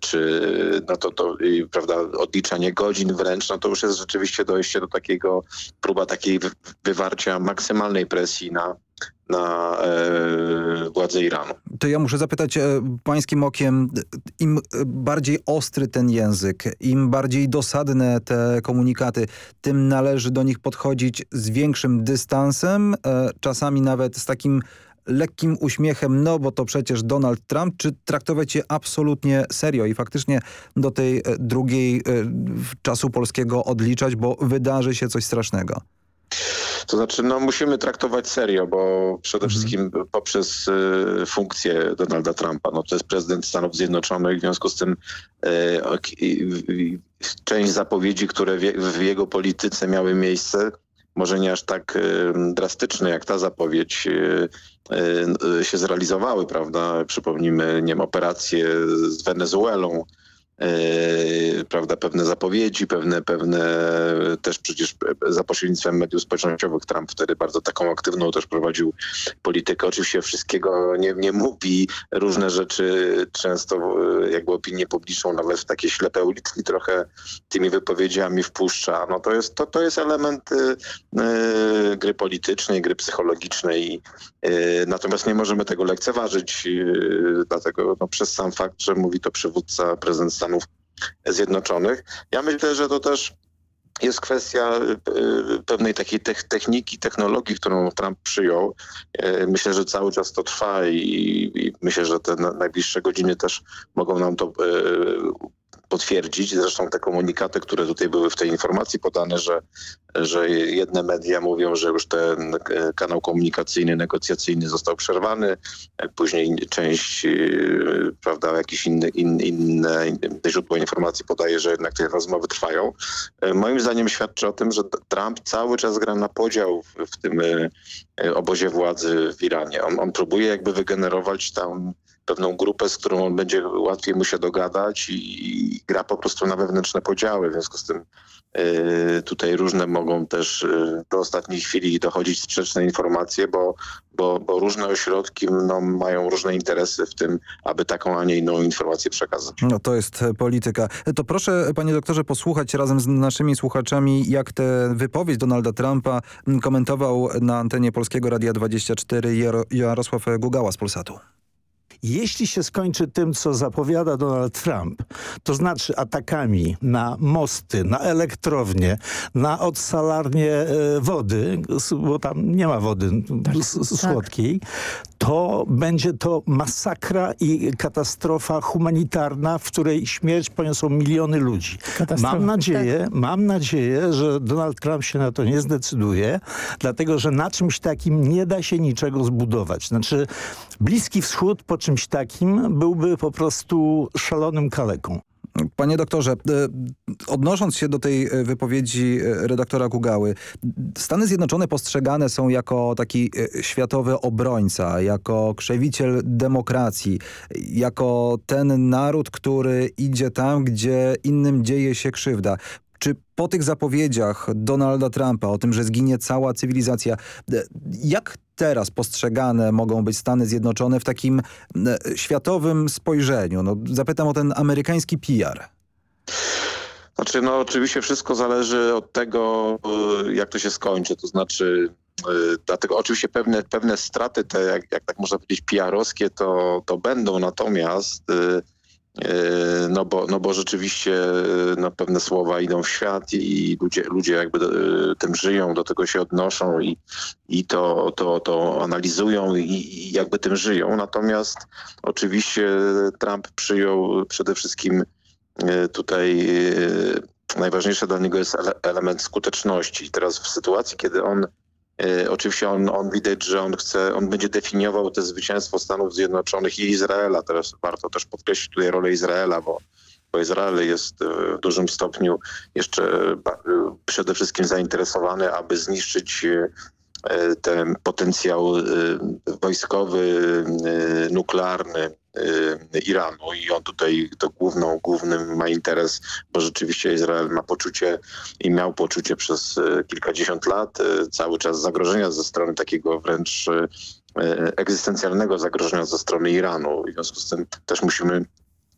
czy no to, to prawda, odliczanie godzin wręcz, no to już jest rzeczywiście dojście do takiego, próba takiej wywarcia maksymalnej presji na, na e, władze Iranu. To ja muszę zapytać e, pańskim okiem, im bardziej ostry ten język, im bardziej dosadne te komunikaty, tym należy do nich podchodzić z większym dystansem, e, czasami nawet z takim lekkim uśmiechem, no bo to przecież Donald Trump, czy traktować je absolutnie serio i faktycznie do tej e, drugiej e, czasu polskiego odliczać, bo wydarzy się coś strasznego? To znaczy, no musimy traktować serio, bo przede mhm. wszystkim poprzez y, funkcję Donalda Trumpa, no to jest prezydent Stanów Zjednoczonych, w związku z tym y, część zapowiedzi, które w, w jego polityce miały miejsce, może nie aż tak y, drastyczne jak ta zapowiedź y, y, się zrealizowały, prawda? Przypomnijmy, nie wiem, operacje z Wenezuelą, E, prawda, pewne zapowiedzi, pewne, pewne też przecież za pośrednictwem mediów społecznościowych Trump wtedy bardzo taką aktywną też prowadził politykę. Oczywiście wszystkiego nie, nie mówi, różne rzeczy często jakby opinię publiczną nawet w takie ślepe uliczki trochę tymi wypowiedziami wpuszcza. No to jest, to, to jest element y, gry politycznej, gry psychologicznej. Y, natomiast nie możemy tego lekceważyć, dlatego no, przez sam fakt, że mówi to przywódca prezydent Stanów Zjednoczonych. Ja myślę, że to też jest kwestia y, pewnej takiej techniki, technologii, którą Trump przyjął. Y, myślę, że cały czas to trwa i, i myślę, że te najbliższe godziny też mogą nam to y, potwierdzić. Zresztą te komunikaty, które tutaj były w tej informacji podane, że, że jedne media mówią, że już ten kanał komunikacyjny, negocjacyjny został przerwany, później część, y, prawda, jakieś inne, in, inne, inne źródło informacji podaje, że jednak te rozmowy trwają. Moim zdaniem świadczy o tym, że Trump cały czas gra na podział w, tym obozie władzy w Iranie. On, on próbuje jakby wygenerować tam pewną grupę, z którą on będzie łatwiej mu się dogadać i, i gra po prostu na wewnętrzne podziały. W związku z tym y, tutaj różne mogą też y, do ostatniej chwili dochodzić sprzeczne informacje, bo, bo, bo różne ośrodki no, mają różne interesy w tym, aby taką, a nie inną informację przekazać. No to jest e, polityka. To proszę, panie doktorze, posłuchać razem z naszymi słuchaczami, jak tę wypowiedź Donalda Trumpa komentował na antenie Polskiego Radia 24 Jarosław Gugała z Polsatu. Jeśli się skończy tym, co zapowiada Donald Trump, to znaczy atakami na mosty, na elektrownie, na odsalarnie e, wody, bo tam nie ma wody tak, słodkiej, tak to będzie to masakra i katastrofa humanitarna, w której śmierć poniosą miliony ludzi. Mam nadzieję, tak. mam nadzieję, że Donald Trump się na to nie zdecyduje, dlatego że na czymś takim nie da się niczego zbudować. Znaczy Bliski Wschód po czymś takim byłby po prostu szalonym kaleką. Panie doktorze, e, odnosząc się do tej e, wypowiedzi e, redaktora Kugały, Stany Zjednoczone postrzegane są jako taki światowy obrońca, jako krzewiciel demokracji, jako ten naród, który idzie tam, gdzie innym dzieje się krzywda. Czy po tych zapowiedziach Donalda Trumpa o tym, że zginie cała cywilizacja, jak teraz postrzegane mogą być Stany Zjednoczone w takim światowym spojrzeniu? No, zapytam o ten amerykański PR. Znaczy, no oczywiście wszystko zależy od tego, jak to się skończy. To znaczy, dlatego oczywiście pewne, pewne straty, te jak, jak tak można powiedzieć PR-owskie, to, to będą, natomiast no bo, no bo rzeczywiście no, pewne słowa idą w świat i ludzie, ludzie jakby tym żyją, do tego się odnoszą i, i to, to, to analizują i, i jakby tym żyją. Natomiast oczywiście Trump przyjął przede wszystkim tutaj najważniejsze dla niego jest element skuteczności. Teraz w sytuacji, kiedy on Oczywiście on, on widać, że on chce, on będzie definiował te zwycięstwo Stanów Zjednoczonych i Izraela. Teraz warto też podkreślić tutaj rolę Izraela, bo, bo Izrael jest w dużym stopniu jeszcze przede wszystkim zainteresowany, aby zniszczyć ten potencjał wojskowy, nuklearny Iranu i on tutaj to główną, głównym ma interes, bo rzeczywiście Izrael ma poczucie i miał poczucie przez kilkadziesiąt lat cały czas zagrożenia ze strony takiego wręcz egzystencjalnego zagrożenia ze strony Iranu. W związku z tym też musimy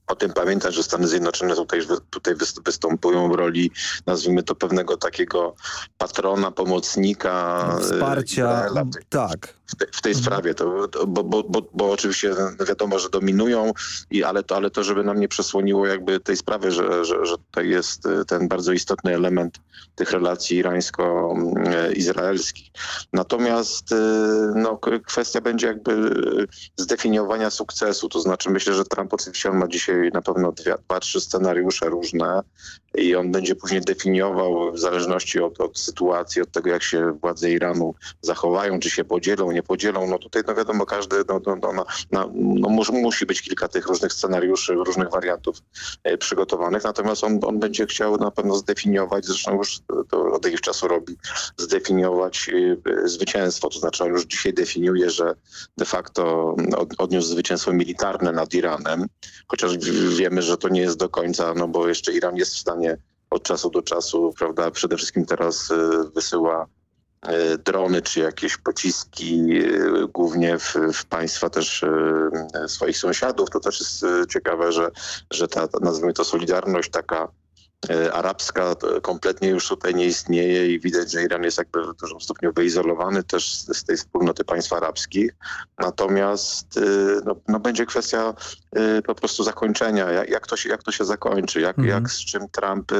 o tym pamiętać, że Stany Zjednoczone tutaj, tutaj występują w roli, nazwijmy to pewnego takiego patrona, pomocnika. Wsparcia, tak. W, te, w tej sprawie, to, bo, bo, bo, bo, oczywiście wiadomo, że dominują, i, ale, to, ale to, żeby nam nie przesłoniło jakby tej sprawy, że, że, że tutaj jest ten bardzo istotny element tych relacji irańsko-izraelskich. Natomiast no, kwestia będzie jakby zdefiniowania sukcesu, to znaczy myślę, że Trump oczywiście on ma dzisiaj na pewno dwie, dwa, trzy scenariusze różne i on będzie później definiował w zależności od, od sytuacji, od tego jak się władze Iranu zachowają, czy się podzielą, nie podzielą. No tutaj no wiadomo, każdy no, no, no, no, no musi, być kilka tych różnych scenariuszy, różnych wariantów e, przygotowanych, natomiast on, on będzie chciał na pewno zdefiniować, zresztą już to od jakiegoś czasu robi, zdefiniować e, zwycięstwo, to znaczy on już dzisiaj definiuje, że de facto od, odniósł zwycięstwo militarne nad Iranem, chociaż wiemy, że to nie jest do końca, no bo jeszcze Iran jest w stanie od czasu do czasu, prawda, przede wszystkim teraz wysyła drony czy jakieś pociski, głównie w, w, państwa też swoich sąsiadów. To też jest ciekawe, że, że ta, nazwijmy to, solidarność taka arabska kompletnie już tutaj nie istnieje i widać, że Iran jest jakby w dużym stopniu wyizolowany też z tej wspólnoty państw arabskich. Natomiast no, no będzie kwestia po prostu zakończenia, jak, jak, to, się, jak to się zakończy, jak, mhm. jak z czym Trump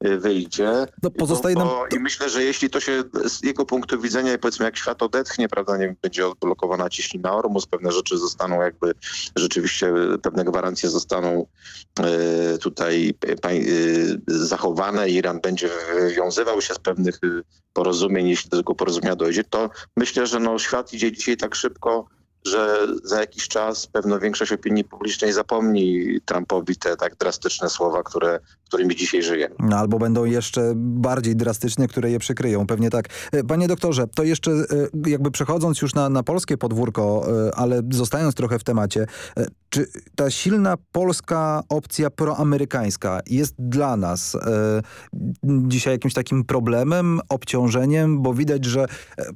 wyjdzie. No, pozostaje nam... I myślę, że jeśli to się z jego punktu widzenia, powiedzmy jak świat odetchnie, prawda, nie będzie odblokowana ciśnina Ormus, pewne rzeczy zostaną jakby rzeczywiście, pewne gwarancje zostaną e, tutaj e, zachowane, Iran będzie wywiązywał się z pewnych porozumień, jeśli do tego porozumienia dojdzie, to myślę, że no, świat idzie dzisiaj tak szybko, że za jakiś czas pewno większość opinii publicznej zapomni Trumpowi te tak drastyczne słowa, które, którymi dzisiaj żyjemy. No, albo będą jeszcze bardziej drastyczne, które je przykryją. Pewnie tak. E, panie doktorze, to jeszcze e, jakby przechodząc już na, na polskie podwórko, e, ale zostając trochę w temacie, czy ta silna polska opcja proamerykańska jest dla nas dzisiaj jakimś takim problemem, obciążeniem, bo widać, że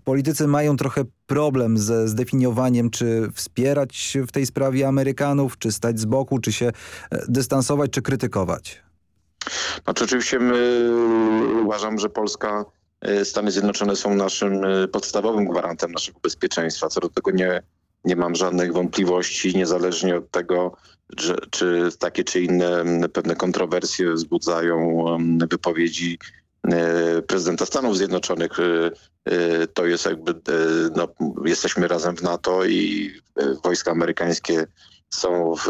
politycy mają trochę problem ze zdefiniowaniem, czy wspierać w tej sprawie Amerykanów, czy stać z boku, czy się dystansować, czy krytykować? Znaczy oczywiście my uważam, że Polska, Stany Zjednoczone są naszym podstawowym gwarantem naszego bezpieczeństwa. Co do tego nie, nie mam żadnych wątpliwości, niezależnie od tego, że, czy takie czy inne pewne kontrowersje wzbudzają wypowiedzi prezydenta Stanów Zjednoczonych. To jest jakby, no, jesteśmy razem w NATO i wojska amerykańskie są w,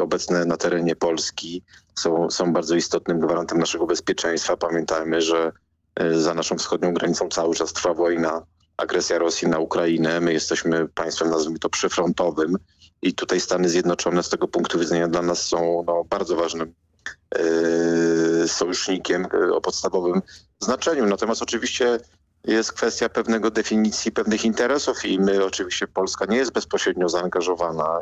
obecne na terenie Polski, są, są bardzo istotnym gwarantem naszego bezpieczeństwa. Pamiętajmy, że za naszą wschodnią granicą cały czas trwa wojna, agresja Rosji na Ukrainę. My jesteśmy państwem, nazwijmy to, przyfrontowym i tutaj Stany Zjednoczone z tego punktu widzenia dla nas są no, bardzo ważnym sojusznikiem o podstawowym znaczeniu. Natomiast oczywiście jest kwestia pewnego definicji pewnych interesów i my oczywiście Polska nie jest bezpośrednio zaangażowana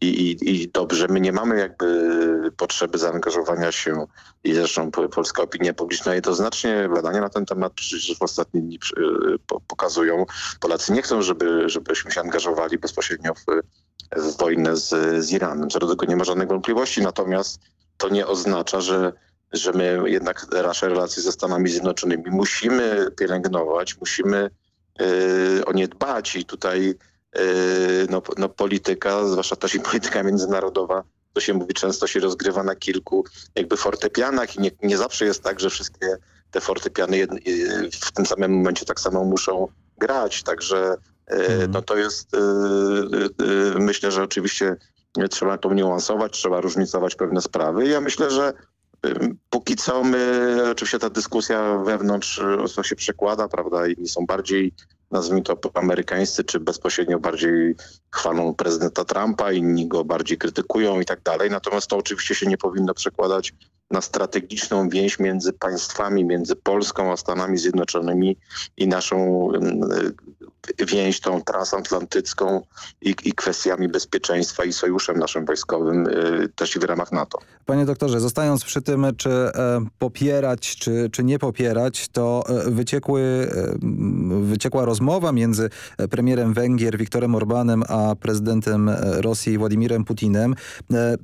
i, i, i dobrze. My nie mamy jakby potrzeby zaangażowania się i zresztą polska opinia publiczna jednoznacznie badania na ten temat przecież w ostatnich dni pokazują. Polacy nie chcą, żeby, żebyśmy się angażowali bezpośrednio w, w wojnę z, z Iranem. Co do tego nie ma żadnych wątpliwości, natomiast to nie oznacza, że że my jednak nasze relacje ze Stanami Zjednoczonymi musimy pielęgnować, musimy yy, o nie dbać i tutaj yy, no, no, polityka, zwłaszcza też i polityka międzynarodowa, to się mówi, często się rozgrywa na kilku jakby fortepianach i nie, nie zawsze jest tak, że wszystkie te fortepiany yy, w tym samym momencie tak samo muszą grać, także mm. no to jest, myślę, że oczywiście trzeba to niuansować, trzeba różnicować pewne sprawy. Ja myślę, że Póki co my, oczywiście ta dyskusja wewnątrz to się przekłada, prawda, i są bardziej, nazwijmy to amerykańscy, czy bezpośrednio bardziej chwalą prezydenta Trumpa, inni go bardziej krytykują i tak dalej. Natomiast to oczywiście się nie powinno przekładać na strategiczną więź między państwami, między Polską a Stanami Zjednoczonymi i naszą więź tą transatlantycką i, i kwestiami bezpieczeństwa i sojuszem naszym wojskowym y, też i w ramach NATO. Panie doktorze, zostając przy tym, czy e, popierać, czy, czy nie popierać, to e, wyciekły, e, wyciekła rozmowa między premierem Węgier Viktorem Orbanem a prezydentem Rosji Władimirem Putinem.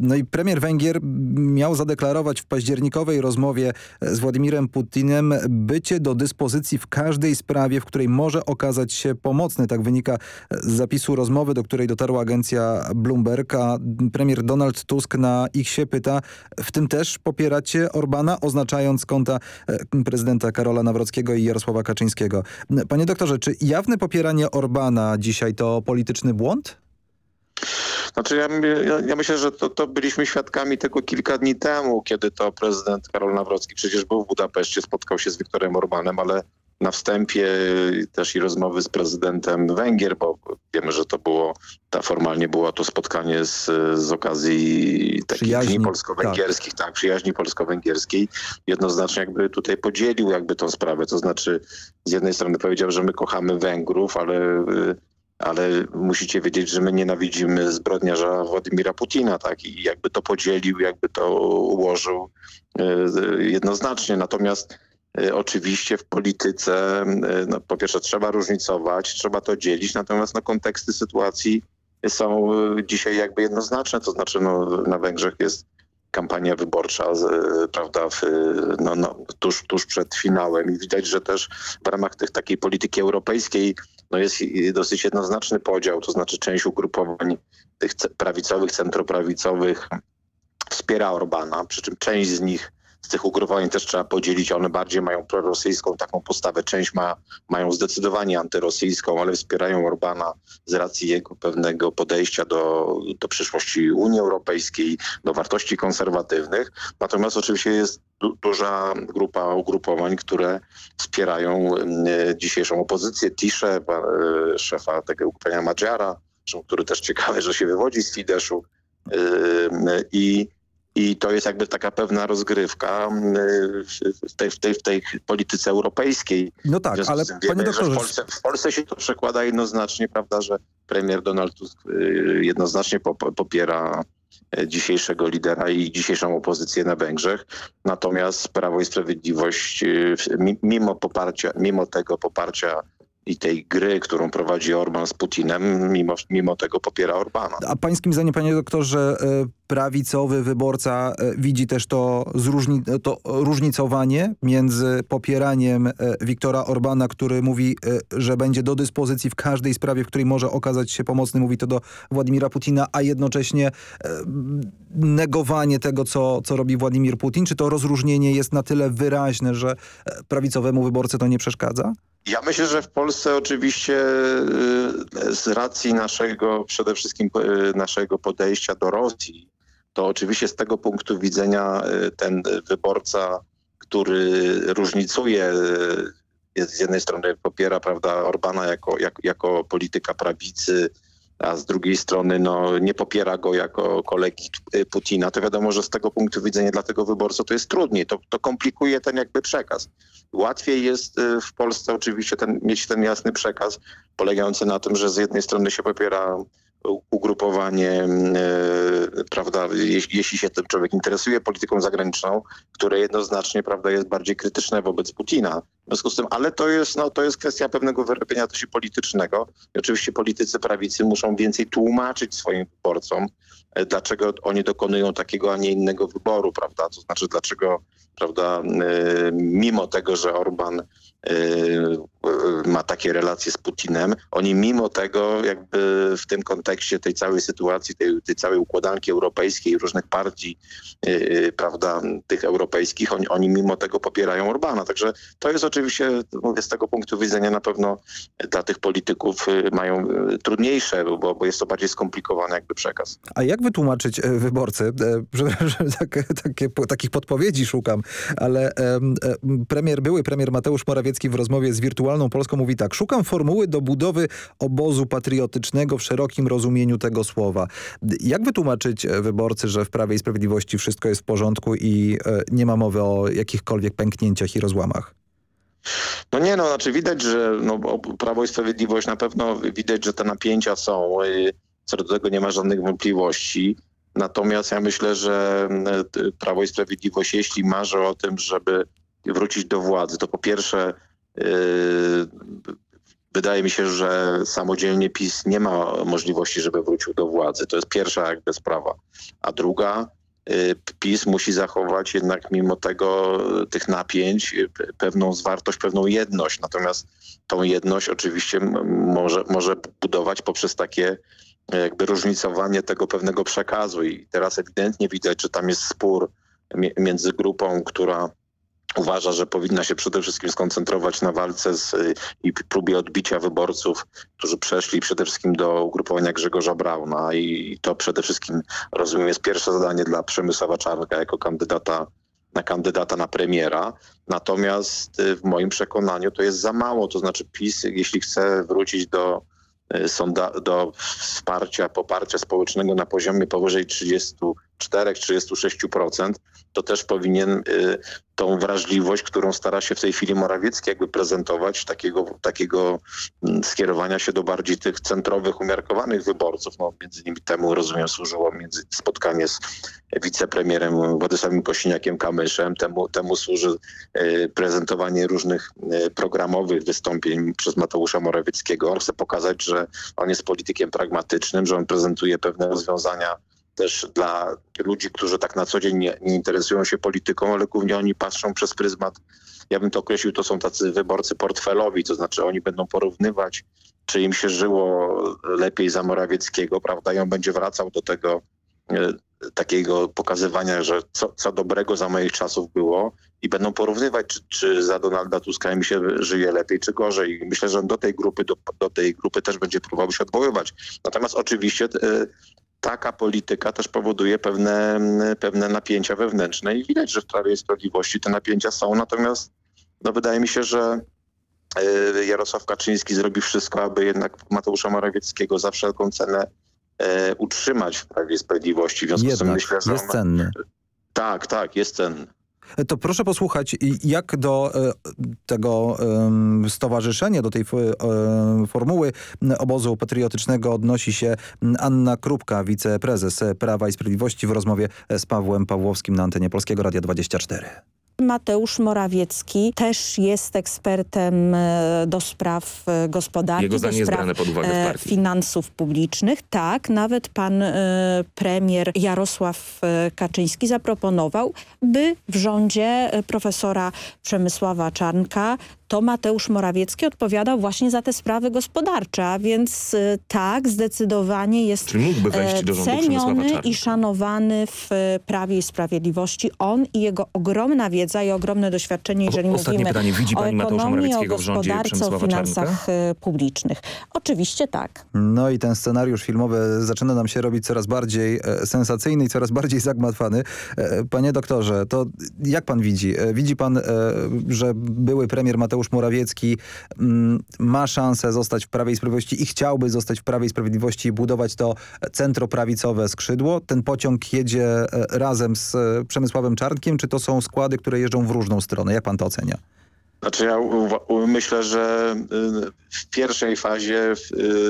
No i premier Węgier miał zadeklarować w październikowej rozmowie z Władimirem Putinem bycie do dyspozycji w każdej sprawie, w której może okazać się pomocny. Tak wynika z zapisu rozmowy, do której dotarła agencja Bloomberg, a premier Donald Tusk na ich się pyta, w tym też popieracie Orbana, oznaczając konta e, prezydenta Karola Nawrockiego i Jarosława Kaczyńskiego. Panie doktorze, czy jawne popieranie Orbana dzisiaj to polityczny błąd? Znaczy ja, ja, ja, myślę, że to, to byliśmy świadkami tego kilka dni temu, kiedy to prezydent Karol Nawrocki przecież był w Budapeszcie, spotkał się z Wiktorem Orbanem, ale na wstępie też i rozmowy z prezydentem Węgier, bo wiemy, że to było, ta formalnie było to spotkanie z, z okazji takich przyjaźni, dni polsko-węgierskich, tak. tak, przyjaźni polsko-węgierskiej. Jednoznacznie jakby tutaj podzielił jakby tą sprawę, to znaczy z jednej strony powiedział, że my kochamy Węgrów, ale ale musicie wiedzieć, że my nienawidzimy zbrodniarza Władimira Putina, tak? I jakby to podzielił, jakby to ułożył e, jednoznacznie. Natomiast oczywiście w polityce, e, no, po pierwsze trzeba różnicować, trzeba to dzielić, natomiast no, konteksty sytuacji są dzisiaj jakby jednoznaczne, to znaczy no, na Węgrzech jest kampania wyborcza, prawda, w, no, no, tuż, tuż przed finałem i widać, że też w ramach tych, takiej polityki europejskiej no jest dosyć jednoznaczny podział, to znaczy część ugrupowań tych prawicowych, centroprawicowych wspiera Orbana, przy czym część z nich z tych ugrupowań też trzeba podzielić. One bardziej mają prorosyjską taką postawę. Część ma, mają zdecydowanie antyrosyjską, ale wspierają Orbana z racji jego pewnego podejścia do, do przyszłości Unii Europejskiej, do wartości konserwatywnych. Natomiast oczywiście jest du duża grupa ugrupowań, które wspierają y, dzisiejszą opozycję. Tisze, y, szefa tego ugrupowania Madziara, który też ciekawe, że się wywodzi z Fideszu. Y, I to jest jakby taka pewna rozgrywka mm, w tej, w tej, w tej polityce europejskiej. No tak, ale wiemy, panie doktorze... W Polsce, w Polsce, się to przekłada jednoznacznie, prawda, że premier Donald Tusk y, jednoznacznie popiera e, dzisiejszego lidera i dzisiejszą opozycję na Węgrzech. Natomiast Prawo i Sprawiedliwość y, mimo poparcia, mimo tego poparcia i tej gry, którą prowadzi Orban z Putinem, mimo, mimo tego popiera Orbana. A pańskim zdaniem, panie doktorze, e, prawicowy wyborca e, widzi też to, zróżni to różnicowanie między popieraniem e, Wiktora Orbana, który mówi, że będzie do dyspozycji w każdej sprawie, w której może okazać się pomocny, mówi to do Władimira Putina, a jednocześnie negowanie tego, co, co robi Władimir Putin? Czy to rozróżnienie jest na tyle wyraźne, że prawicowemu wyborcy to nie przeszkadza? Ja myślę, że w Polsce oczywiście y, z racji naszego, przede wszystkim y, naszego podejścia do Rosji, to oczywiście z tego punktu widzenia y, ten wyborca, który różnicuje, z jednej strony popiera prawda, Orbana jako, jako, jako polityka prawicy, a z drugiej strony no, nie popiera go jako kolegi Putina, to wiadomo, że z tego punktu widzenia dla tego wyborcy to jest trudniej. To, to komplikuje ten jakby przekaz. Łatwiej jest y, w Polsce oczywiście ten, mieć ten jasny przekaz polegający na tym, że z jednej strony się popiera ugrupowanie, e, prawda, jeśli, się ten człowiek interesuje polityką zagraniczną, które jednoznacznie, prawda, jest bardziej krytyczne wobec Putina. W związku z tym, ale to jest, no, to jest kwestia pewnego wyrobienia też i politycznego. I oczywiście politycy prawicy muszą więcej tłumaczyć swoim wyborcom, dlaczego oni dokonują takiego, a nie innego wyboru, prawda? To znaczy, dlaczego, prawda, e, mimo tego, że Orban ma takie relacje z Putinem, oni mimo tego jakby w tym kontekście tej całej sytuacji, tej, tej całej układanki europejskiej, różnych partii, prawda, tych europejskich, oni, oni mimo tego popierają Orbana. Także to jest oczywiście, mówię, z tego punktu widzenia na pewno dla tych polityków mają trudniejsze, bo, bo jest to bardziej skomplikowany jakby przekaz. A jak wytłumaczyć wyborcy, przepraszam, tak, takie, takich podpowiedzi szukam, ale premier, były premier Mateusz Morawiecki w rozmowie z Wirtualną Polską mówi tak, szukam formuły do budowy obozu patriotycznego w szerokim rozumieniu tego słowa. Jak wytłumaczyć wyborcy, że w Prawie i Sprawiedliwości wszystko jest w porządku i nie ma mowy o jakichkolwiek pęknięciach i rozłamach? No nie, no znaczy widać, że no, Prawo i Sprawiedliwość na pewno widać, że te napięcia są. Co do tego nie ma żadnych wątpliwości. Natomiast ja myślę, że Prawo i Sprawiedliwość, jeśli marzy o tym, żeby wrócić do władzy, to po pierwsze Yy, wydaje mi się, że samodzielnie PiS nie ma możliwości, żeby wrócił do władzy. To jest pierwsza jakby sprawa. A druga, yy, PiS musi zachować jednak mimo tego tych napięć pewną zwartość, pewną jedność. Natomiast tą jedność oczywiście może, może budować poprzez takie jakby różnicowanie tego pewnego przekazu. I teraz ewidentnie widać, że tam jest spór między grupą, która uważa, że powinna się przede wszystkim skoncentrować na walce z, i próbie odbicia wyborców, którzy przeszli przede wszystkim do ugrupowania Grzegorza Brauna i to przede wszystkim rozumiem jest pierwsze zadanie dla Przemysława Czarnka jako kandydata na kandydata na premiera. Natomiast y, w moim przekonaniu to jest za mało. To znaczy PiS, jeśli chce wrócić do y, sonda do wsparcia, poparcia społecznego na poziomie powyżej 34-36%, to też powinien y, tą wrażliwość, którą stara się w tej chwili Morawiecki jakby prezentować, takiego, takiego mm, skierowania się do bardziej tych centrowych, umiarkowanych wyborców. No, między innymi temu, rozumiem, służyło między spotkanie z wicepremierem Władysławem Kosiniakiem-Kamyszem, temu, temu służy y, prezentowanie różnych y, programowych wystąpień przez Mateusza Morawieckiego. On chce pokazać, że on jest politykiem pragmatycznym, że on prezentuje pewne rozwiązania też dla ludzi, którzy tak na co dzień nie, nie, interesują się polityką, ale głównie oni patrzą przez pryzmat, ja bym to określił, to są tacy wyborcy portfelowi, to znaczy oni będą porównywać, czy im się żyło lepiej za Morawieckiego, prawda, i on będzie wracał do tego e, takiego pokazywania, że co, co, dobrego za moich czasów było i będą porównywać, czy, czy za Donalda Tuska im się żyje lepiej, czy gorzej. I myślę, że on do tej grupy, do, do tej grupy też będzie próbował się odwoływać. Natomiast oczywiście e, taka polityka też powoduje pewne, pewne napięcia wewnętrzne i widać, że w Prawie i Sprawiedliwości te napięcia są, natomiast no wydaje mi się, że e, Jarosław Kaczyński zrobi wszystko, aby jednak Mateusza Morawieckiego za wszelką cenę e, utrzymać w Prawie i Sprawiedliwości. W związku Jednak, z tym myślę, że jest cenny. Tak, tak, jest cenny. To proszę posłuchać, jak do e, tego stowarzyszenia, do tej e, formuły obozu patriotycznego odnosi się Anna Krupka, wiceprezes Prawa i Sprawiedliwości w rozmowie z Pawłem Pawłowskim na antenie Polskiego Radia 24. Mateusz Morawiecki też jest ekspertem e, do spraw gospodarki, Jego do spraw partii. finansów publicznych. Tak, nawet pan premier Jarosław Kaczyński zaproponował, by w rządzie profesora Przemysława Czarnka to Mateusz Morawiecki odpowiadał właśnie za te sprawy gospodarcze, a więc tak, zdecydowanie jest Czyli mógłby wejść do rządu ceniony i szanowany w Prawie i Sprawiedliwości. On i jego ogromna wiedza i ogromne doświadczenie, jeżeli Ostatnie mówimy pytanie. Widzi o pani Mateusza ekonomii, o gospodarce, o finansach Czarnka? publicznych. Oczywiście tak. No i ten scenariusz filmowy zaczyna nam się robić coraz bardziej e, sensacyjny i coraz bardziej zagmatwany. E, panie doktorze, to jak pan widzi? E, widzi pan, e, że były premier Mateusz Morawiecki mm, ma szansę zostać w Prawie i Sprawiedliwości i chciałby zostać w Prawie i Sprawiedliwości i budować to centroprawicowe skrzydło? Ten pociąg jedzie e, razem z e, Przemysławem Czarnkiem, czy to są składy, które jeżdżą w różną stronę? Jak pan to ocenia? Znaczy ja myślę, że y, w pierwszej fazie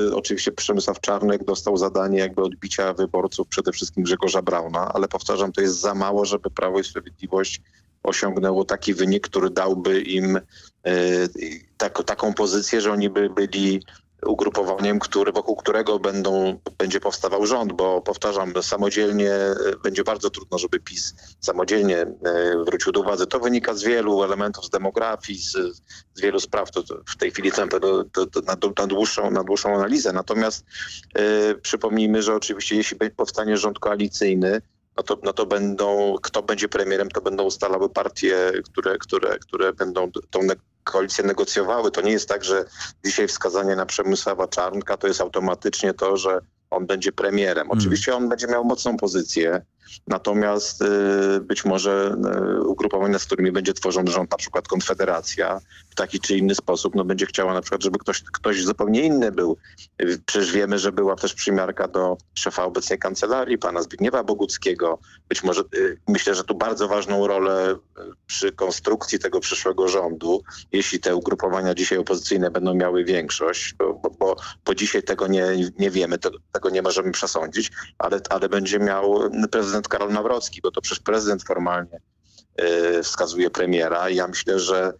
y, oczywiście Przemysław Czarnek dostał zadanie jakby odbicia wyborców przede wszystkim Grzegorza Brauna, ale powtarzam, to jest za mało, żeby Prawo i Sprawiedliwość osiągnęło taki wynik, który dałby im y, tak, taką pozycję, że oni by byli ugrupowaniem, który, wokół którego będą, będzie powstawał rząd, bo powtarzam, samodzielnie e, będzie bardzo trudno, żeby PiS samodzielnie e, wrócił do władzy. To wynika z wielu elementów, z demografii, z, z wielu spraw. To, to w tej chwili to, to, to na, na, dłuższą, na dłuższą analizę. Natomiast e, przypomnijmy, że oczywiście jeśli powstanie rząd koalicyjny, no to, no to będą, kto będzie premierem, to będą ustalały partie, które, które, które będą tą koalicje negocjowały. To nie jest tak, że dzisiaj wskazanie na Przemysława Czarnka to jest automatycznie to, że on będzie premierem. Hmm. Oczywiście on będzie miał mocną pozycję, natomiast y, być może y, ugrupowania, z którymi będzie tworzony rząd, na przykład Konfederacja, w taki czy inny sposób, no będzie chciała na przykład, żeby ktoś, ktoś zupełnie inny był. Przecież wiemy, że była też przymiarka do szefa obecnej kancelarii, pana Zbigniewa Boguckiego. Być może, y, myślę, że tu bardzo ważną rolę przy konstrukcji tego przyszłego rządu, jeśli te ugrupowania dzisiaj opozycyjne będą miały większość, bo, bo, bo, bo dzisiaj tego nie, nie wiemy, tego, tego nie możemy przesądzić, ale, ale będzie miał prezydent Karol Nawrocki, bo to przecież prezydent formalnie y, wskazuje premiera. Ja myślę, że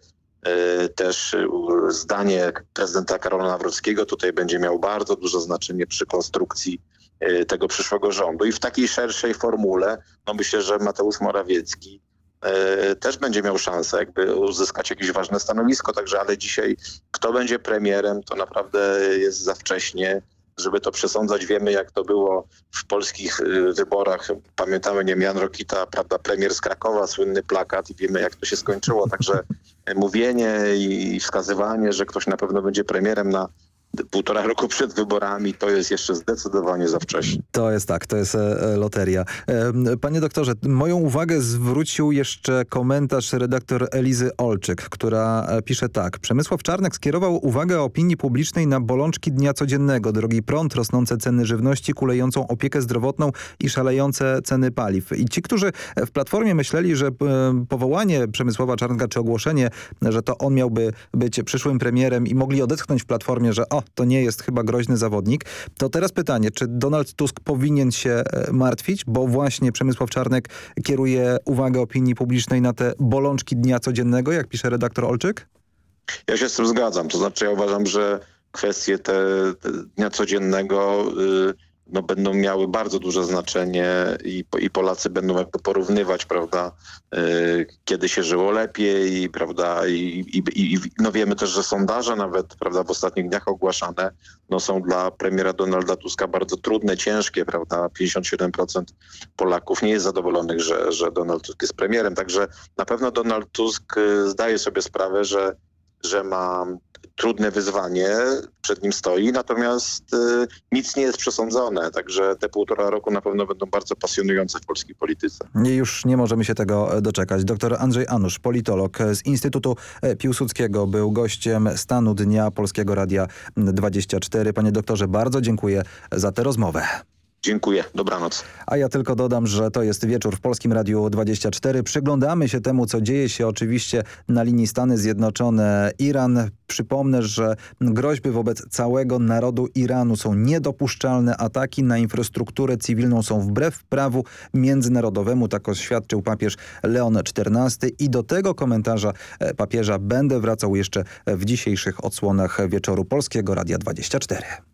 y, też y, zdanie prezydenta Karola Nawrockiego tutaj będzie miał bardzo duże znaczenie przy konstrukcji tego przyszłego rządu. I w takiej szerszej formule, no myślę, że Mateusz Morawiecki też będzie miał szansę jakby uzyskać jakieś ważne stanowisko, także ale dzisiaj kto będzie premierem, to naprawdę jest za wcześnie żeby to przesądzać. Wiemy, jak to było w polskich y, wyborach. Pamiętamy, nie Jan Rokita, prawda, premier z Krakowa, słynny plakat i wiemy, jak to się skończyło. Także mówienie i wskazywanie, że ktoś na pewno będzie premierem na półtora roku przed wyborami, to jest jeszcze zdecydowanie za wcześnie. To jest tak, to jest e, e loteria. E, panie doktorze, moją uwagę zwrócił jeszcze komentarz redaktor Elizy Olczyk, która pisze tak. Przemysław Czarnek skierował uwagę opinii publicznej na bolączki dnia codziennego, drogi prąd, rosnące ceny żywności, kulejącą opiekę zdrowotną i szalejące ceny paliw. I ci, którzy w Platformie myśleli, że powołanie Przemysława Czarnka, czy ogłoszenie, że to on miałby być przyszłym premierem i mogli odetchnąć w Platformie, że o, to nie jest chyba groźny zawodnik. To teraz pytanie, czy Donald Tusk powinien się e, martwić, bo właśnie Przemysław Czarnek kieruje uwagę opinii publicznej na te bolączki dnia codziennego, jak pisze redaktor Olczyk? Ja się z tym zgadzam. To znaczy ja uważam, że kwestie te, te dnia codziennego... Yy no, będą miały bardzo duże znaczenie i, i Polacy będą jakby porównywać, prawda, yy, kiedy się żyło lepiej, prawda, i, i, i, no wiemy też, że sondaże nawet, prawda, w ostatnich dniach ogłaszane, no są dla premiera Donalda Tuska bardzo trudne, ciężkie, prawda, 57% Polaków nie jest zadowolonych, że, że Donald Tusk jest premierem, także na pewno Donald Tusk y, zdaje sobie sprawę, że że ma trudne wyzwanie przed nim stoi, natomiast y, nic nie jest przesądzone, także te półtora roku na pewno będą bardzo pasjonujące w polskiej polityce. Już nie możemy się tego e, doczekać. Doktor Andrzej Anusz, politolog z Instytutu e, Piłsudskiego, był gościem stanu dnia Polskiego Radia 24. Panie doktorze, bardzo dziękuję za tę rozmowę. Dziękuję, dobranoc. A ja tylko dodam, że to jest wieczór w Polskim Radiu 24. Przyglądamy się temu, co dzieje się oczywiście na linii Stany Zjednoczone-Iran. Przypomnę, że groźby wobec całego narodu Iranu są niedopuszczalne. Ataki na infrastrukturę cywilną są wbrew prawu międzynarodowemu, tak oświadczył papież Leon XIV. I do tego komentarza e, papieża będę wracał jeszcze w dzisiejszych odsłonach wieczoru Polskiego Radia 24.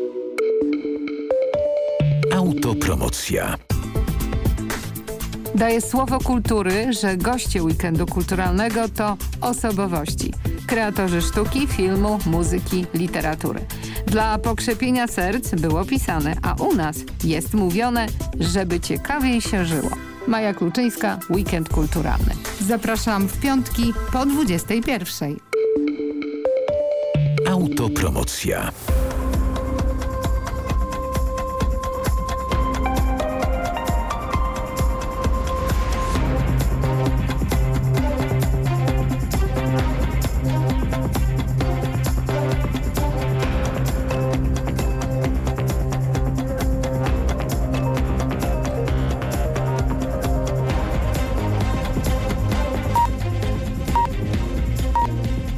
Autopromocja. Daje słowo kultury, że goście weekendu kulturalnego to osobowości. Kreatorzy sztuki, filmu, muzyki, literatury. Dla pokrzepienia serc było pisane, a u nas jest mówione, żeby ciekawiej się żyło. Maja Kluczyńska, Weekend Kulturalny. Zapraszam w piątki po 21. Autopromocja.